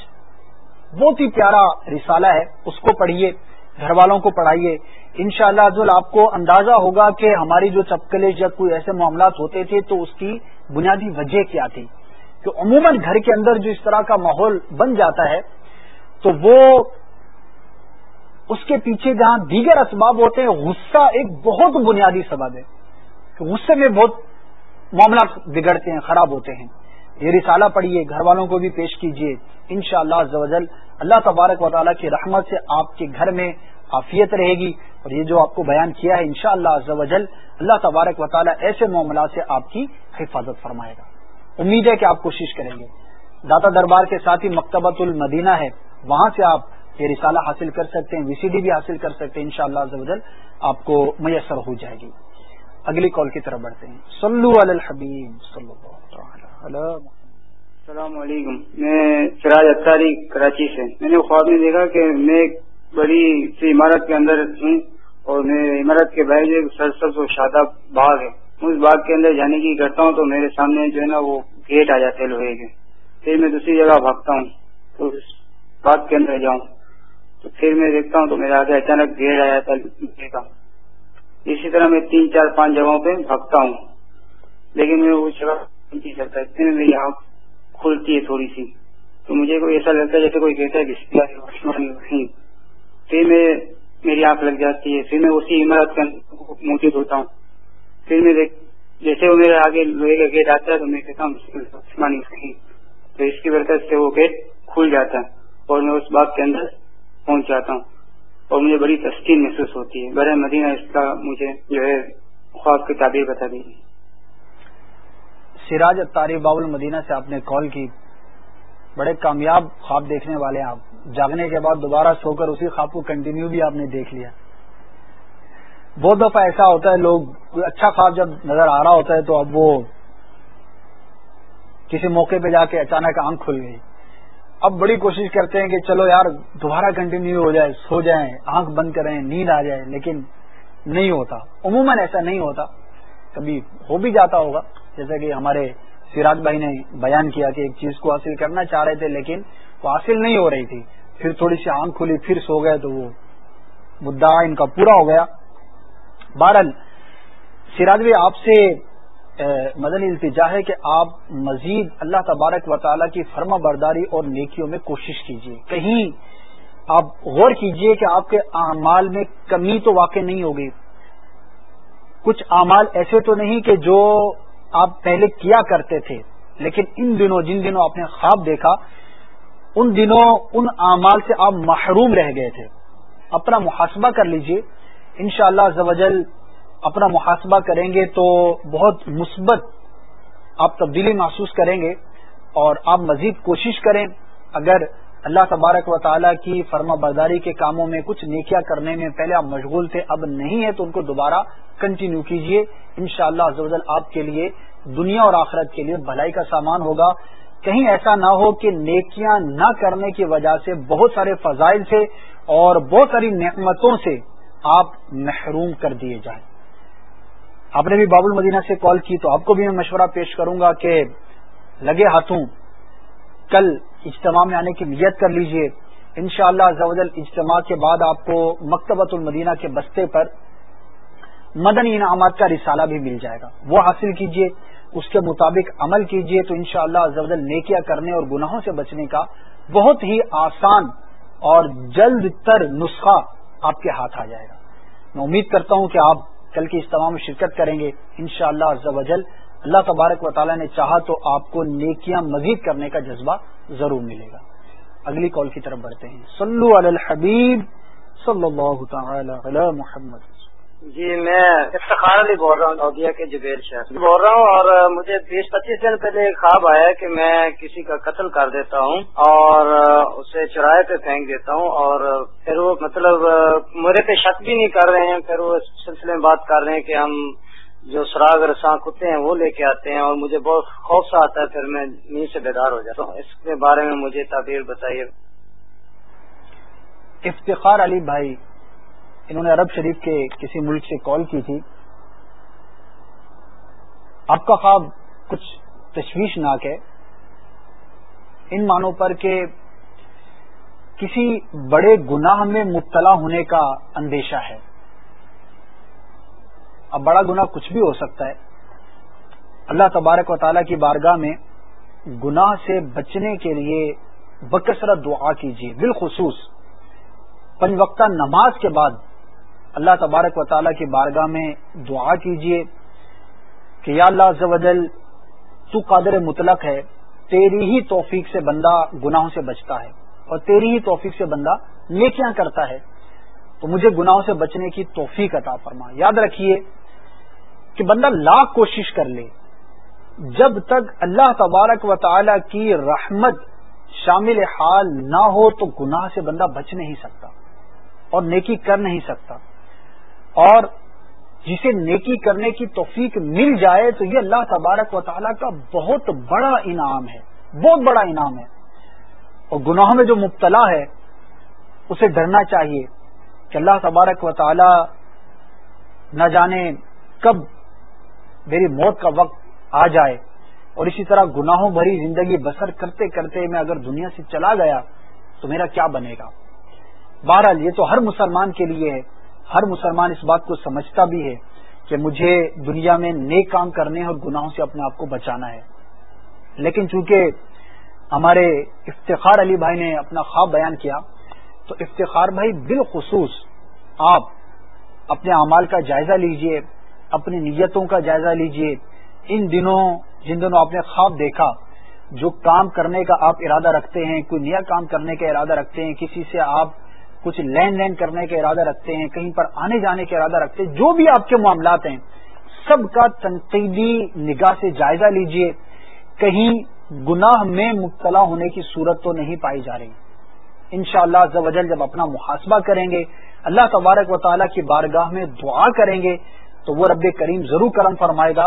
بہت ہی پیارا رسالہ ہے، اس کو پڑھیے، گھر والوں کو پڑھائیے۔ ان شاء اللہ آپ کو اندازہ ہوگا کہ ہماری جو چپکلے، جب کوئی ایسے معاملات ہوتے تھے تو اس کی بنیادی وجہ کیا تھی۔ کہ عموماً گھر کے اندر جو اس طرح کا ماحول بن جاتا ہے، تو وہ اس کے پیچھے جہاں دیگر اسباب ہوتے ہیں، غصہ ایک بہت بنیادی سبب ہے۔ کہ غصے میں بہت معاملات بگڑتے ہیں، خراب ہوتے ہیں۔ یہ رسالہ پڑھیے، گھر والوں کو بھی پیش کیجیے۔ ان شاء اللہ اللہ تبارک و تعالیٰ کی رحمت سے آپ کے گھر میں عافیت رہے گی اور یہ جو آپ کو بیان کیا ہے ان شاء اللہ اللہ تبارک و تعالیٰ ایسے معاملات سے آپ کی حفاظت فرمائے گا۔ امید ہے کہ آپ کوشش کریں گے۔ داتا دربار کے ساتھ ہی مکتبۃ المدینہ ہے، وہاں سے آپ یہ رسالہ حاصل کر سکتے ہیں، وی سی ڈی بھی حاصل کر سکتے ہیں ان شاء اللہ آپ کو میسر ہو جائے گی۔ اگلی کال کی طرف بڑھتے ہیں۔ سلو الحبیب السلام علیکم. میں سراج اختاری کراچی سے. میں نے خواب میں دیکھا کہ میں ایک بڑی سی عمارت کے اندر ہوں اور میں عمارت کے باہر جو سرسبز و شاداب باغ ہے. اس باغ کے اندر جانے کی کرتا ہوں تو میرے سامنے جو ہے نا وہ گیٹ آ جاتے لوہے کے. پھر میں دوسری جگہ بھاگتا ہوں تو اس باغ کے اندر جاؤں. تو پھر میں دیکھتا ہوں تو میرے آگے اچانک گیٹ آ جاتا ہے اسی طرح میں تین چار پانچ جگہوں پہ بھگتا ہوں. لیکن میں اس جگہ نہیں چلتا اتنے میں میری آنکھ کھلتی ہے تھوڑی سی۔ تو مجھے کوئی ایسا لگتا ہے جیسے کوئی کہتا ہے پھر میں، میری آنکھ لگ جاتی ہے۔ پھر میں اسی عمارت کا موجود ہوتا ہوں۔ پھر میں جیسے وہ میرے آگے لوہے کا گیٹ آتا ہے، تو میں کہتا ہوں تو اس کی برکت سے وہ گیٹ کھل جاتا ہے اور میں اس باغ کے اندر پہنچ جاتا ہوں۔ اور مجھے بڑی تسکین محسوس ہوتی ہے۔ بڑے مدینہ اس کا مجھے جو ہے خواب کی تعبیر بتا دیجیے۔ سراج تاری باب المدینہ سے آپ نے کال کی۔ بڑے کامیاب خواب دیکھنے والے ہیں آپ۔ جاگنے کے بعد دوبارہ سو کر اسی خواب کو کنٹینیو بھی آپ نے دیکھ لیا۔ بہت دفعہ ایسا ہوتا ہے، لوگ کوئی اچھا خواب جب نظر آ رہا ہوتا ہے تو اب وہ کسی موقع پہ جا کے اچانک آنکھ کھل گئی۔ اب بڑی کوشش کرتے ہیں کہ چلو یار، دوبارہ کنٹینیو ہو جائے، سو جائیں، آنکھ بند کریں، نیند آ جائے، لیکن نہیں ہوتا۔ عموماً ایسا نہیں ہوتا۔ کبھی ہو بھی جاتا ہوگا۔ جیسا کہ ہمارے سراج بھائی نے بیان کیا کہ ایک چیز کو حاصل کرنا چاہ رہے تھے لیکن وہ حاصل نہیں ہو رہی تھی۔ پھر تھوڑی سی آنکھ کھلی، پھر سو گئے تو وہ مدعا ان کا پورا ہو گیا۔ بہرحال، سراج بھائی، آپ سے مدنی التجا ہے کہ آپ مزید اللہ تبارک و تعالیٰ کی فرما برداری اور نیکیوں میں کوشش کیجیے۔ کہیں آپ غور کیجیے کہ آپ کے اعمال میں کمی تو واقع نہیں ہوگی۔ کچھ اعمال ایسے تو نہیں کہ جو آپ پہلے کیا کرتے تھے، لیکن ان دنوں، جن دنوں آپ نے خواب دیکھا، ان دنوں ان اعمال سے آپ محروم رہ گئے تھے۔ اپنا محاسبہ کر لیجیے۔ انشاءاللہ شاء اللہ اپنا محاسبہ کریں گے تو بہت مثبت آپ تبدیلی محسوس کریں گے اور آپ مزید کوشش کریں۔ اگر اللہ تبارک و تعالیٰ کی فرما برداری کے کاموں میں کچھ نیکیاں کرنے میں پہلے آپ مشغول تھے، اب نہیں ہے تو ان کو دوبارہ کنٹینیو کیجیے ان شاء اللہ آپ کے لیے، دنیا اور آخرت کے لیے بھلائی کا سامان ہوگا۔ کہیں ایسا نہ ہو کہ نیکیاں نہ کرنے کی وجہ سے بہت سارے فضائل سے اور بہت ساری نعمتوں سے آپ محروم کر دیے جائیں۔ آپ نے بھی باب المدینہ سے کال کی تو آپ کو بھی میں مشورہ پیش کروں گا کہ لگے ہاتھوں کل اجتماع میں آنے کی نیت کر لیجیے۔ انشاءاللہ شاء اللہ اجتماع کے بعد آپ کو مکتبۃ المدینہ کے بستے پر مدنی انعامات کا رسالہ بھی مل جائے گا۔ وہ حاصل کیجیے، اس کے مطابق عمل کیجیے۔ تو انشاءاللہ شاء اللہ نیکیاں کرنے اور گناہوں سے بچنے کا بہت ہی آسان اور جلد تر نسخہ آپ کے ہاتھ آ جائے گا۔ میں امید کرتا ہوں کہ آپ کل کے اجتماع میں شرکت کریں گے۔ ان شاء اللہ اللہ تبارک و تعالیٰ نے چاہا تو آپ کو نیکیاں مزید کرنے کا جذبہ ضرور ملے گا۔ اگلی کال کی طرف بڑھتے ہیں۔ صلو علی الحبیب صلی اللہ تعالی علی محمد۔ جی میں افتخار علی بول رہا ہوں اودیا کے جبیر شہر بول رہا ہوں اور مجھے بیس پچیس دن پہلے ایک خواب آیا کہ میں کسی کا قتل کر دیتا ہوں اور اسے چرائے پہ پھینک دیتا ہوں اور پھر وہ مطلب میرے پہ شک بھی نہیں کر رہے ہیں، پھر وہ اس سلسلے میں بات کر رہے ہیں کہ ہم جو سراغ رساں کتے ہیں وہ لے کے آتے ہیں اور مجھے بہت خوف سا آتا ہے، پھر میں نیند سے بیدار ہو جاتا ہوں۔ اس کے بارے میں مجھے تعبیر بتائیے۔ افتخار علی بھائی، انہوں نے عرب شریف کے کسی ملک سے کال کی تھی۔ آپ کا خواب کچھ تشویشناک ہے۔ ان معنوں پر کہ کسی بڑے گناہ میں مبتلا ہونے کا اندیشہ ہے۔ اب بڑا گنا کچھ بھی ہو سکتا ہے۔ اللہ تبارک و تعالیٰ کی بارگاہ میں گناہ سے بچنے کے لیے بکثرت دعا کیجیے، بالخصوص پنج وقتہ نماز کے بعد اللہ تبارک و تعالیٰ کی بارگاہ میں دعا کیجیے کہ یا اللہ زوجل تو قادر مطلق ہے، تیری ہی توفیق سے بندہ گناہوں سے بچتا ہے اور تیری ہی توفیق سے بندہ نیکیاں کرتا ہے۔ تو مجھے گناہوں سے بچنے کی توفیق عطا فرما۔ یاد رکھیے کہ بندہ لاکھ کوشش کر لے۔ جب تک اللہ تبارک و تعالی کی رحمت شامل حال نہ ہو تو گناہ سے بندہ بچ نہیں سکتا اور نیکی کر نہیں سکتا۔ اور جسے نیکی کرنے کی توفیق مل جائے تو یہ اللہ تبارک و تعالیٰ کا بہت بڑا انعام ہے۔ بہت بڑا انعام ہے۔ اور گناہوں میں جو مبتلا ہے، اسے ڈرنا چاہیے کہ اللہ تبارک و تعالی نہ جانے کب میری موت کا وقت آ جائے اور اسی طرح گناہوں بھری زندگی بسر کرتے کرتے میں اگر دنیا سے چلا گیا تو میرا کیا بنے گا؟ بہرحال یہ تو ہر مسلمان کے لیے ہے۔ ہر مسلمان اس بات کو سمجھتا بھی ہے کہ مجھے دنیا میں نیک کام کرنے اور گناہوں سے اپنے آپ کو بچانا ہے۔ لیکن چونکہ ہمارے افتخار علی بھائی نے اپنا خواب بیان کیا، تو افتخار بھائی بالخصوص آپ اپنے اعمال کا جائزہ لیجیے۔ اپنی نیتوں کا جائزہ لیجیے۔ ان دنوں جن دنوں آپ نے خواب دیکھا، جو کام کرنے کا آپ ارادہ رکھتے ہیں، کوئی نیا کام کرنے کا ارادہ رکھتے ہیں، کسی سے آپ کچھ لین دین کرنے کا ارادہ رکھتے ہیں، کہیں پر آنے جانے کا ارادہ رکھتے ہیں، جو بھی آپ کے معاملات ہیں، سب کا تنقیدی نگاہ سے جائزہ لیجیے۔ کہیں گناہ میں مبتلا ہونے کی صورت تو نہیں پائی جا رہی۔ ان شاء اللہ جب اپنا محاسبہ کریں گے، اللہ تبارک و تعالیٰ کی بارگاہ میں دعا کریں گے تو وہ رب کریم ضرور کرم فرمائے گا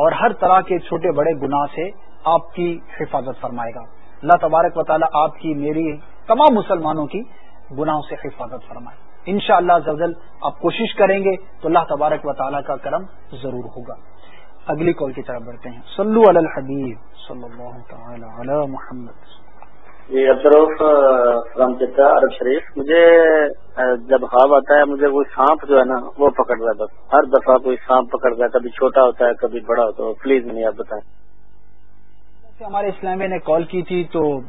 اور ہر طرح کے چھوٹے بڑے گناہ سے آپ کی حفاظت فرمائے گا۔ اللہ تبارک و تعالیٰ آپ کی میری تمام مسلمانوں کی گناہوں سے حفاظت فرمائے۔ ان شاء اللہ آپ کوشش کریں گے تو اللہ تبارک و تعالیٰ کا کرم ضرور ہوگا۔ اگلی کال کی طرف بڑھتے ہیں۔ سلو الحبیب صلی اللہ تعالی علی محمد۔ جی عبدالروف فرام چکا عرب شریف، مجھے جب خواب آتا ہے، مجھے کوئی سانپ جو ہے نا، وہ پکڑ رہا ہے۔ بس ہر دفعہ کوئی سانپ پکڑ رہا ہے کبھی چھوٹا ہوتا ہے، کبھی بڑا ہوتا ہے پلیز نہیں، آپ بتائیں۔ ہمارے اسلامیہ نے کال کی تھی، تو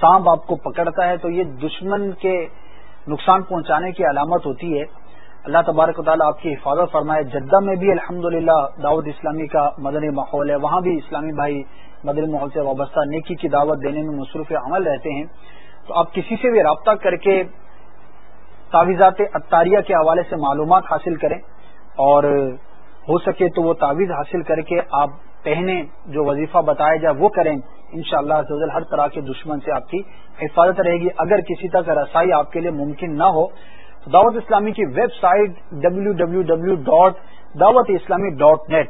سانپ آپ کو پکڑتا ہے، تو یہ دشمن کے نقصان پہنچانے کی علامت ہوتی ہے۔ اللہ تبارک و تعالیٰ آپ کی حفاظت فرمائے۔ جدہ میں بھی الحمد دعوت اسلامی کا مدنی ماحول ہے، وہاں بھی اسلامی بھائی مدنی ماحول سے وابستہ نیکی کی دعوت دینے میں مصروف عمل رہتے ہیں، تو آپ کسی سے بھی رابطہ کر کے تعویذات اطاریہ کے حوالے سے معلومات حاصل کریں اور ہو سکے تو وہ تعویذ حاصل کر کے آپ پہنے جو وظیفہ بتایا جائے وہ کریں۔ ان شاء اللہ ہر طرح کے دشمن سے آپ کی حفاظت رہے گی۔ اگر کسی تک رسائی آپ کے لیے ممکن نہ ہو، تو دعوت اسلامی کی website W W W dot Dawat Islami dot net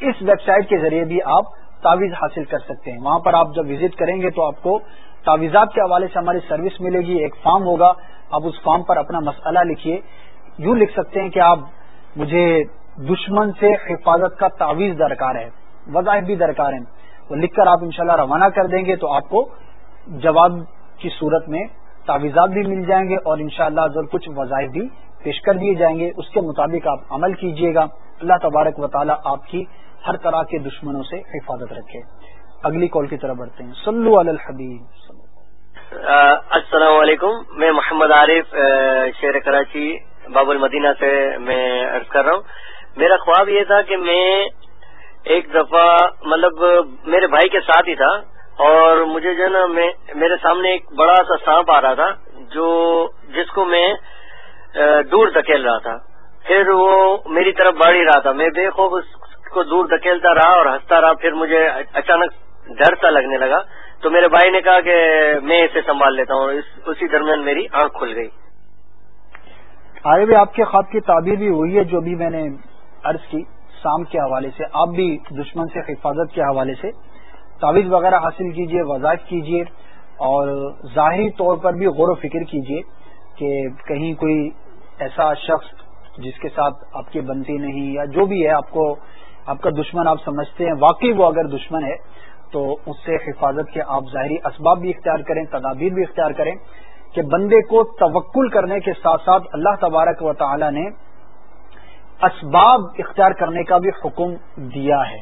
اس ویب سائٹ کے ذریعے بھی آپ تعویذ حاصل کر سکتے ہیں۔ وہاں پر آپ جب وزٹ کریں گے تو آپ کو تعویذات کے حوالے سے ہماری سروس ملے گی، ایک فارم ہوگا۔ آپ اس فارم پر اپنا مسئلہ لکھیے۔ یوں لکھ سکتے ہیں کہ آپ مجھے دشمن سے حفاظت کا تعویذ درکار ہے وظائف بھی درکار ہیں وہ لکھ کر آپ انشاءاللہ روانہ کر دیں گے تو آپ کو جواب کی صورت میں تعویذات بھی مل جائیں گے اور انشاءاللہ شاء کچھ وظائف بھی پیش کر دیے جائیں گے، اس کے مطابق آپ عمل کیجیے گا۔ اللہ تبارک و تعالیٰ آپ کی ہر طرح کے دشمنوں سے حفاظت رکھے۔ اگلی کال کی طرف بڑھتے ہیں۔ سلو الحبیب۔ السلام علیکم۔ میں محمد عارف شیر کراچی، باب المدینہ سے میں عرض کر رہا ہوں۔ میرا خواب یہ تھا کہ میں ایک دفعہ مطلب میرے بھائی کے ساتھ ہی تھا اور مجھے جو ہے نا میرے سامنے ایک بڑا سا سانپ آ رہا تھا جو، جس کو میں دور دھکیل رہا تھا۔ پھر وہ میری طرف بڑھ ہی رہا تھا۔ میں بے خوف اس کو دور دھکیلتا رہا اور ہنستا رہا، پھر مجھے اچانک ڈر سا لگنے لگا۔ تو میرے بھائی نے کہا کہ میں اسے سنبھال لیتا ہوں اسی درمیان میری آنکھ کھل گئی۔ آئے بھی آپ کے خواب کی تعبیر بھی ہوئی ہے، جو بھی میں نے عرض کی شام کے حوالے سے۔ آپ بھی دشمن سے، حفاظت کے حوالے سے تعویذ وغیرہ حاصل کیجیے، وضاحت کیجیے، اور ظاہری طور پر بھی غور و فکر کیجیے کہ کہیں کوئی ایسا شخص جس کے ساتھ آپ کی بنتی نہیں یا جو بھی ہے، آپ کو آپ کا دشمن آپ سمجھتے ہیں، واقعی وہ اگر دشمن ہے تو اس سے حفاظت کے آپ ظاہری اسباب بھی اختیار کریں، تدابیر بھی اختیار کریں کہ بندے کو توکل کرنے کے ساتھ ساتھ اللہ تبارک و تعالی نے اسباب اختیار کرنے کا بھی حکم دیا ہے۔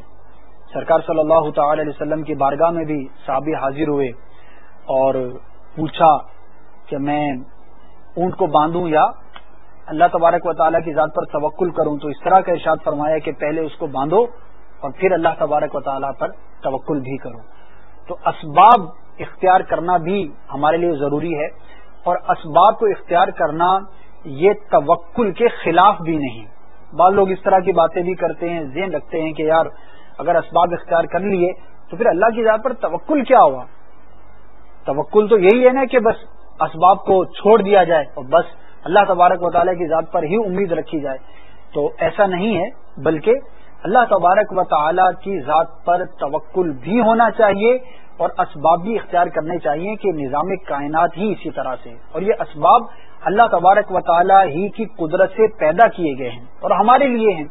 سرکار صلی اللہ تعالی علیہ وسلم کی بارگاہ میں بھی صحابی حاضر ہوئے اور پوچھا کہ میں اونٹ کو باندھوں یا اللہ تبارک و تعالیٰ کی ذات پر توکل کروں تو اس طرح کا ارشاد فرمایا کہ پہلے اس کو باندھو اور پھر اللہ تبارک و تعالیٰ پر توکل بھی کرو۔ تو اسباب اختیار کرنا بھی ہمارے لیے ضروری ہے اور اسباب کو اختیار کرنا یہ توکل کے خلاف بھی نہیں۔ بعض لوگ اس طرح کی باتیں بھی کرتے ہیں، ذہن رکھتے ہیں کہ یار اگر اسباب اختیار کر لیے تو پھر اللہ کی ذات پر توکل کیا ہوا؟ توکل تو یہی ہے نا کہ بس اسباب کو چھوڑ دیا جائے اور بس اللہ تبارک و تعالیٰ کی ذات پر ہی امید رکھی جائے۔ تو ایسا نہیں ہے، بلکہ اللہ تبارک و تعالیٰ کی ذات پر توکل بھی ہونا چاہیے اور اسباب بھی اختیار کرنے چاہیے کہ نظام کائنات ہی اسی طرح سے۔ اور یہ اسباب اللہ تبارک و تعالیٰ ہی کی قدرت سے پیدا کیے گئے ہیں اور ہمارے لیے ہیں۔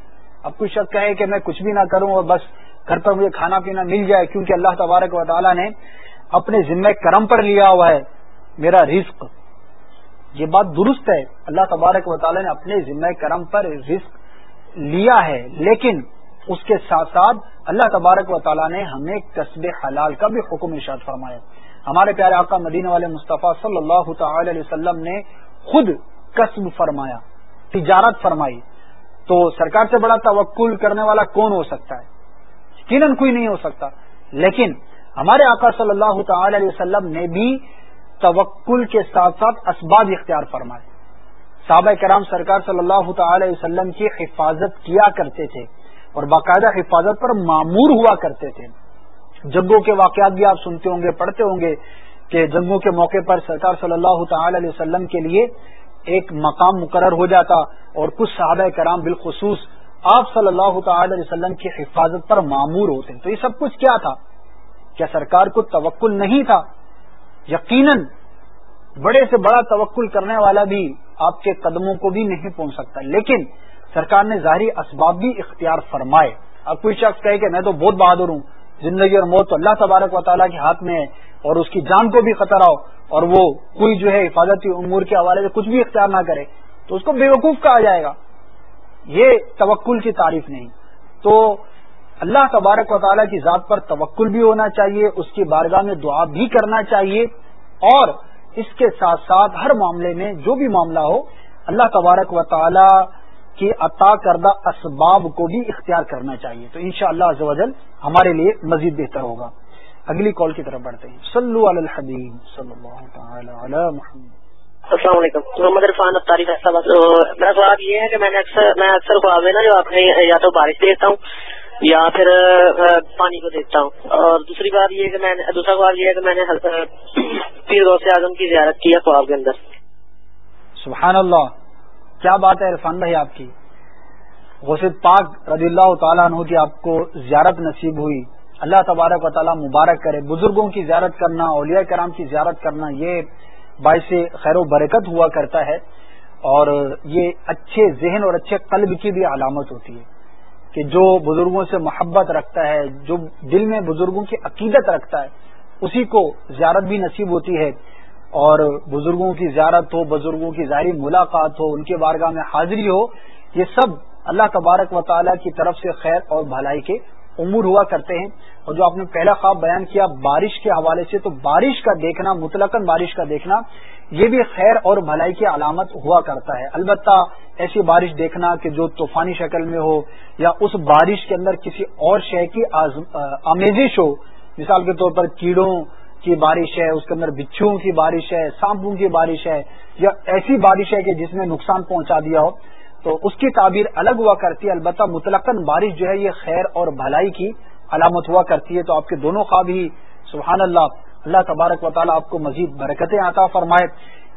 اب کچھ شخص کہے کہ میں کچھ بھی نہ کروں اور بس گھر پر مجھے کھانا پینا مل جائے کیونکہ اللہ تبارک و تعالیٰ نے اپنے ذمہ کرم پر لیا ہوا ہے۔ میرا رزق یہ بات درست ہے۔ اللہ تبارک و تعالیٰ نے اپنے ذمہ کرم پر رزق لیا ہے، لیکن اس کے ساتھ ساتھ اللہ تبارک و تعالیٰ نے ہمیں قصب حلال کا بھی حکم ارشاد فرمایا۔ ہمارے پیارے آقا مدینہ والے مصطفیٰ صلی اللہ تعالی علیہ وسلم نے خود قصب فرمایا، تجارت فرمائی۔ تو سرکار سے بڑا توکل کرنے والا کون ہو سکتا ہے؟ یقیناً کوئی نہیں ہو سکتا۔ لیکن ہمارے آقا صلی اللہ تعالی علیہ وسلم نے بھی توکل کے ساتھ ساتھ اسباب اختیار فرمائے۔ صحابہ کرام سرکار صلی اللہ تعالی وسلم کی حفاظت کیا کرتے تھے اور باقاعدہ حفاظت پر معمور ہوا کرتے تھے۔ جنگوں کے واقعات بھی آپ سنتے ہوں گے، پڑھتے ہوں گے کہ جنگوں کے موقع پر سرکار صلی اللہ تعالی علیہ وسلم کے لیے ایک مقام مقرر ہو جاتا اور کچھ صحابہ کرام بالخصوص آپ صلی اللہ تعالی علیہ وسلم کی حفاظت پر معمور ہوتے۔ تو یہ سب کچھ کیا تھا؟ کیا سرکار کو توکل نہیں تھا؟ یقیناً بڑے سے بڑا توکل کرنے والا بھی آپ کے قدموں کو بھی نہیں پہنچ سکتا۔ لیکن سرکار نے ظاہری اسباب بھی اختیار فرمائے۔ اب کوئی شخص کہے کہ میں تو بہت بہادر ہوں، زندگی اور موت تو اللہ تبارک و تعالیٰ کے ہاتھ میں ہے اور اس کی جان کو بھی خطرہ ہو اور وہ کوئی جو ہے حفاظتی امور کے حوالے سے کچھ بھی اختیار نہ کرے تو اس کو بے وقوف کہا جائے گا۔ یہ توکل کی تعریف نہیں۔ تو اللہ تبارک و تعالیٰ کی ذات پر توکل بھی ہونا چاہیے، اس کی بارگاہ میں دعا بھی کرنا چاہیے، اور اس کے ساتھ ساتھ ہر معاملے میں جو بھی معاملہ ہو، اللہ تبارک و تعالیٰ کی عطا کردہ اسباب کو بھی اختیار کرنا چاہیے۔ تو انشاءاللہ شاء اللہ ہمارے لیے مزید بہتر ہوگا۔ اگلی کال کی طرف بڑھتے ہیں۔ صلو علی الحبیب، صلی اللہ تعالی علی محمد۔ السلام علیکم۔ محمد عرفان اب میرا سوال یہ ہے کہ میں نے اکثر، میں اکثر خواب ہے نا جو آپ نے یا تو بارش دیکھتا ہوں یا پھر پانی کو دیکھتا ہوں۔ اور دوسری بات یہ کہ میں نے، دوسرا خواب یہ ہے کہ میں نے پیر غوث اعظم کی زیارت کی ہے خواب کے اندر۔ سبحان اللہ۔ کیا بات ہے عرفان بھائی آپ کی؟ غوث پاک رضی اللہ تعالیٰ عنہ کی آپ کو زیارت نصیب ہوئی۔ اللہ تبارک و تعالیٰ مبارک کرے۔ بزرگوں کی زیارت کرنا، اولیاء کرام کی زیارت کرنا، یہ باعث خیر و برکت ہوا کرتا ہے۔ اور یہ اچھے ذہن اور اچھے قلب کی بھی علامت ہوتی ہے۔ کہ جو بزرگوں سے محبت رکھتا ہے، جو دل میں بزرگوں کی عقیدت رکھتا ہے، اسی کو زیارت بھی نصیب ہوتی ہے۔ اور بزرگوں کی زیارت ہو، بزرگوں کی ظاہری ملاقات ہو، ان کے بارگاہ میں حاضری ہو، یہ سب اللہ تبارک و تعالیٰ کی طرف سے خیر اور بھلائی کے امور ہوا کرتے ہیں اور جو آپ نے پہلا خواب بیان کیا بارش کے حوالے سے، تو بارش کا دیکھنا مطلق بارش کا دیکھنا، یہ بھی خیر اور بھلائی کی علامت ہوا کرتا ہے۔ البتہ ایسی بارش دیکھنا کہ جو طوفانی شکل میں ہو یا اس بارش کے اندر کسی اور شے کی آمیزش ہو، مثال کے طور پر کیڑوں کی بارش ہے، اس کے اندر بچھوؤں کی بارش ہے، سانپوں کی بارش ہے، یا ایسی بارش ہے کہ جس نے نقصان پہنچا دیا ہو تو اس کی تعبیر الگ ہوا کرتی ہے، البتہ مطلقاً بارش جو ہے یہ خیر اور بھلائی کی علامت ہوا کرتی ہے، تو آپ کے دونوں خواب ہی سبحان اللہ اللہ تبارک و تعالیٰ آپ کو مزید برکتیں عطا فرمائے۔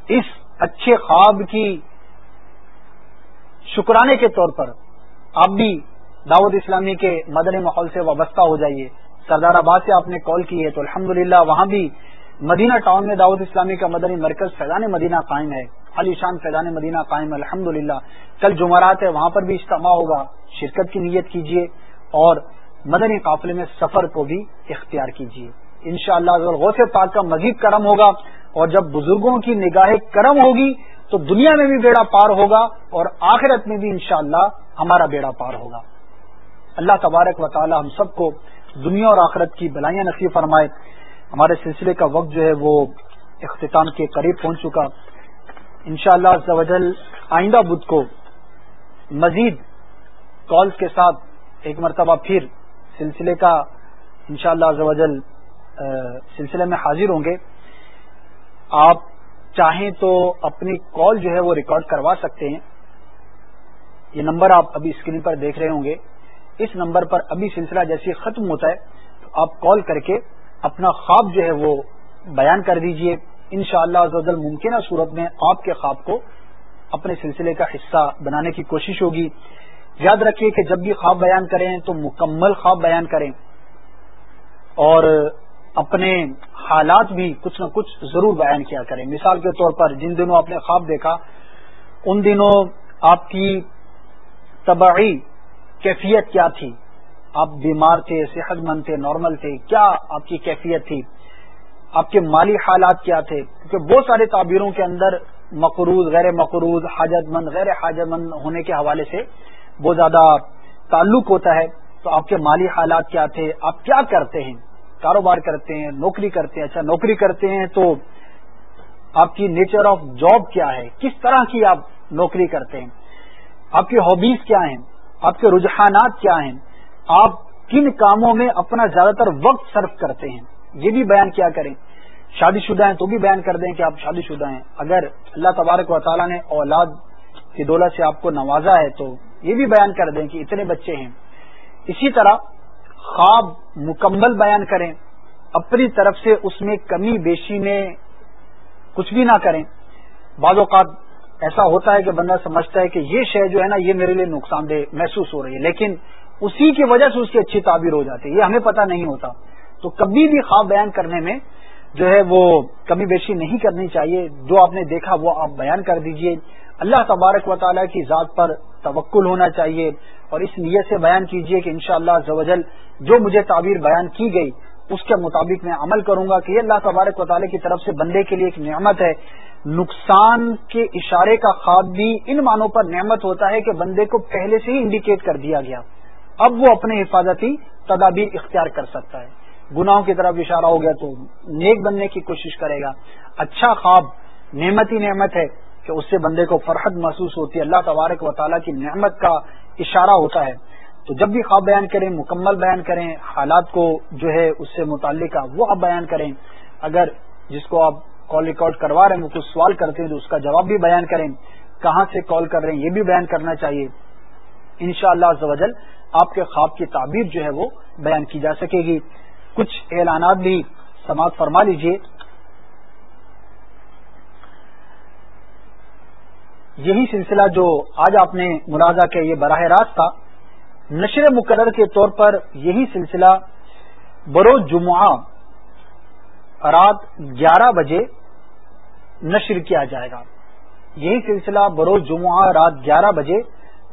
اس اچھے خواب کی شکرانے کے طور پر آپ بھی دعوت اسلامی کے مدنی ماحول سے وابستہ ہو جائیے۔ سردار آباد سے آپ نے کال کی ہے تو الحمد وہاں بھی مدینہ ٹاؤن میں دعوت اسلامی کا مدنی مرکز فیضان مدینہ قائم ہے۔ علی شان فیضان مدینہ قائم الحمد کل جمعرات ہے، وہاں پر بھی اجتماع ہوگا۔ شرکت کی نیت کیجیے اور مدنی قافلے میں سفر کو بھی اختیار کیجیے ان شاء اللہ غوث پاک کا مزید کرم ہوگا اور جب بزرگوں کی نگاہ کرم ہوگی تو دنیا میں بھی بیڑا پار ہوگا اور آخرت میں بھی انشاءاللہ ہمارا بیڑا پار ہوگا۔ اللہ تبارک و تعالی ہم سب کو دنیا اور آخرت کی بلائیاں نصیب فرمائے۔ ہمارے سلسلے کا وقت جو ہے وہ اختتام کے قریب پہنچ چکا۔ ان شاء اللہ آئندہ بدھ کو مزید کالز کے ساتھ ایک مرتبہ پھر سلسلے کا ان شاء اللہ سلسلے میں حاضر ہوں گے۔ آپ چاہیں تو اپنی کال جو ہے وہ ریکارڈ کروا سکتے ہیں۔ یہ نمبر آپ ابھی اسکرین پر دیکھ رہے ہوں گے۔ اس نمبر پر ابھی سلسلہ جیسے ختم ہوتا ہے تو آپ کال کر کے اپنا خواب جو ہے وہ بیان کر دیجیے۔ ان شاء اللہ ممکنہ صورت میں آپ کے خواب کو اپنے سلسلے کا حصہ بنانے کی کوشش ہوگی۔ یاد رکھیے کہ جب بھی خواب بیان کریں تو مکمل خواب بیان کریں۔ اور اپنے حالات بھی کچھ نہ کچھ ضرور بیان کیا کریں۔ مثال کے طور پر جن دنوں آپ نے خواب دیکھا، ان دنوں آپ کی طبعی کیفیت کیا تھی؟ آپ بیمار تھے، صحت مند تھے نارمل تھے، کیا آپ کی کیفیت تھی؟ آپ کے مالی حالات کیا تھے؟ کیونکہ بہت سارے تعبیروں کے اندر مقروض، غیر مقروض حاجت مند غیر حاجت مند ہونے کے حوالے سے بہت زیادہ تعلق ہوتا ہے۔ تو آپ کے مالی حالات کیا تھے؟ آپ کیا کرتے ہیں؟ کاروبار کرتے ہیں، نوکری کرتے ہیں۔ اچھا نوکری کرتے ہیں تو آپ کی نیچر آف جاب کیا ہے؟ کس طرح کی آپ نوکری کرتے ہیں؟ آپ کی ہابیز کیا ہیں؟ آپ کے رجحانات کیا ہیں؟ آپ کن کاموں میں اپنا زیادہ تر وقت صرف کرتے ہیں؟ یہ بھی بیان کیا کریں۔ شادی شدہ ہیں تو بھی بیان کر دیں کہ آپ شادی شدہ ہیں۔ اگر اللہ تبارک و تعالیٰ نے اولاد کی دولت سے آپ کو نوازا ہے تو یہ بھی بیان کر دیں کہ اتنے بچے ہیں۔ اسی طرح خواب مکمل بیان کریں۔ اپنی طرف سے اس میں کمی بیشی میں کچھ بھی نہ کریں۔ بعض اوقات ایسا ہوتا ہے کہ بندہ سمجھتا ہے کہ یہ شے جو ہے نا، یہ میرے لیے نقصان دہ محسوس ہو رہی ہے، لیکن اسی کی وجہ سے اس کی اچھی تعبیر ہو جاتی ہے۔ یہ ہمیں پتہ نہیں ہوتا۔ تو کبھی بھی خواب بیان کرنے میں جو ہے وہ کمی بیشی نہیں کرنی چاہیے۔ جو آپ نے دیکھا وہ آپ بیان کر دیجیے۔ اللہ تبارک و تعالیٰ کی ذات پر توکل ہونا چاہیے اور اس نیت سے بیان کیجیے کہ انشاءاللہ شاء اللہ جو مجھے تعبیر بیان کی گئی، اس کے مطابق میں عمل کروں گا کہ یہ اللہ تبارک و تعالیٰ کی طرف سے بندے کے لیے ایک نعمت ہے۔ نقصان کے اشارے کا خواب بھی ان معنوں پر نعمت ہوتا ہے کہ بندے کو پہلے سے ہی انڈیکیٹ کر دیا گیا۔ اب وہ اپنے حفاظتی تدابیر اختیار کر سکتا ہے۔ گناہوں کی طرف اشارہ ہو گیا تو نیک بننے کی کوشش کرے گا۔ اچھا خواب، نعمتی نعمت ہے کہ اس سے بندے کو فرحت محسوس ہوتی ہے۔ اللہ تبارک و تعالیٰ کی نعمت کا اشارہ ہوتا ہے۔ تو جب بھی خواب بیان کریں، مکمل بیان کریں، حالات کو جو ہے اس سے متعلق وہ آپ بیان کریں۔ اگر جس کو آپ کال ریکارڈ کروا رہے ہیں، وہ کچھ سوال کرتے ہیں تو اس کا جواب بھی بیان کریں۔ کہاں سے کال کر رہے ہیں، یہ بھی بیان کرنا چاہیے۔ ان شاء اللہ آپ کے خواب کی تعبیر جو ہے وہ بیان کی جا سکے گی۔ کچھ اعلانات بھی سماعت فرما لیجیے یہی سلسلہ جو آج آپ نے ملازہ کیا یہ براہ راست تھا۔ نشر مقرر کے طور پر یہی سلسلہ بروز جمعہ رات گیارہ بجے نشر کیا جائے گا۔ یہی سلسلہ بروز جمعہ رات گیارہ بجے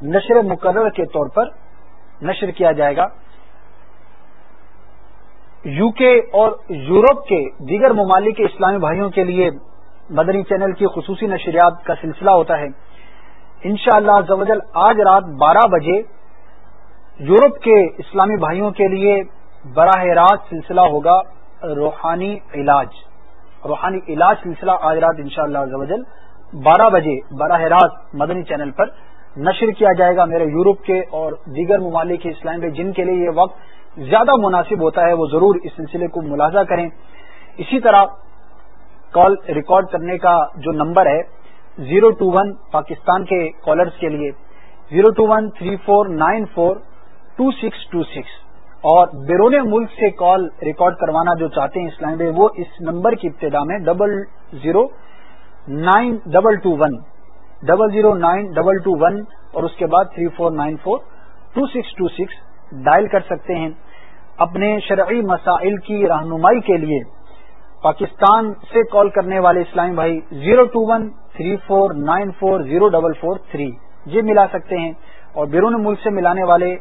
نشر مقرر کے طور پر نشر کیا جائے گا۔ یو کے اور یورپ کے دیگر ممالک کے اسلامی بھائیوں کے لیے مدنی چینل کی خصوصی نشریات کا سلسلہ ہوتا ہے۔ انشاءاللہ شاء اللہ آج رات بارہ بجے یورپ کے اسلامی بھائیوں کے لیے براہ راست سلسلہ ہوگا روحانی علاج۔ روحانی علاج سلسلہ آج رات ان شاء اللہ بارہ بجے براہ راست مدنی چینل پر نشر کیا جائے گا میرے یورپ کے اور دیگر ممالک کے اسلام کے جن کے لیے یہ وقت زیادہ مناسب ہوتا ہے، وہ ضرور اس سلسلے کو ملاحظہ کریں۔ اسی طرح کال ریکارڈ کرنے کا جو نمبر ہے، زیرو ٹو ون پاکستان کے کالرز کے لیے، zero two one three four nine four two six two six. اور بیرون ملک سے کال ریکارڈ کروانا جو چاہتے ہیں اسلام بھائی، وہ اس نمبر کی ابتدا میں double zero nine double two one double zero nine double two one اور اس کے بعد three four nine four two six two six dial کر سکتے ہیں۔ اپنے شرعی مسائل کی رہنمائی کے لیے پاکستان سے کال کرنے والے اسلامی بھائی zero two one three four nine four zero double four three یہ ملا سکتے ہیں اور بیرون ملک سے ملانے والے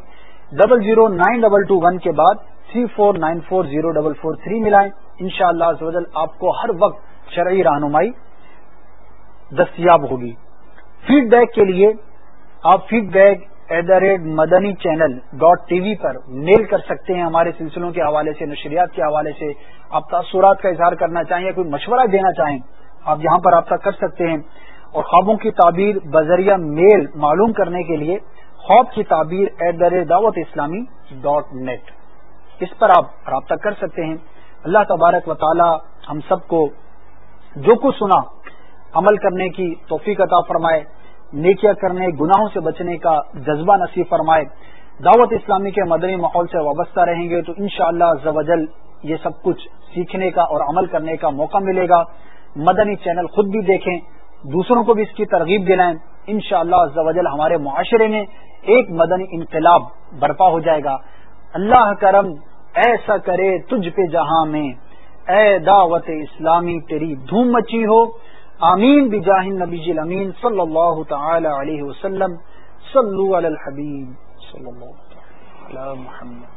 double zero nine double two one کے بعد three four nine four zero double four three ملائیں۔ ان شاء اللہ آپ کو ہر وقت شرعی رہنمائی دستیاب ہوگی۔ فیڈ بیک کے لیے آپ feedback at the rate Madani channel dot T V per mail کر سکتے ہیں ہمارے سلسلوں کے حوالے سے، نشریات کے حوالے سے۔ آپ تاثرات کا اظہار کرنا چاہیں یا کوئی مشورہ دینا چاہیں، آپ یہاں پر رابطہ کر سکتے ہیں۔ اور خوابوں کی تعبیر بذریعہ میل معلوم کرنے کے لیے خواب کی تعبیر ایٹ دا ریٹ دعوت اسلامی ڈاٹ نیٹ۔ اس پر آپ رابطہ کر سکتے ہیں۔ اللہ تبارک و تعالی ہم سب کو جو کچھ سنا عمل کرنے کی توفیق عطا فرمائے۔ نیکیا کرنے، گناہوں سے بچنے کا جذبہ نصیب فرمائے۔ دعوت اسلامی کے مدنی ماحول سے وابستہ رہیں گے تو انشاءاللہ شاء اللہ یہ سب کچھ سیکھنے کا اور عمل کرنے کا موقع ملے گا۔ مدنی چینل خود بھی دیکھیں، دوسروں کو بھی اس کی ترغیب دلائیں۔ ان شاء اللہ ہمارے معاشرے میں ایک مدنی انقلاب برپا ہو جائے گا۔ اللہ کرم، ایسا کرے تجھ پہ جہاں میں۔ اے دعوت اسلامی، تیری دھوم مچی ہو۔ آمین بجاہ النبی جی امین صلی اللہ تعالی علیہ وسلم. صلو علی الحبیب صلی اللہ علی محمد.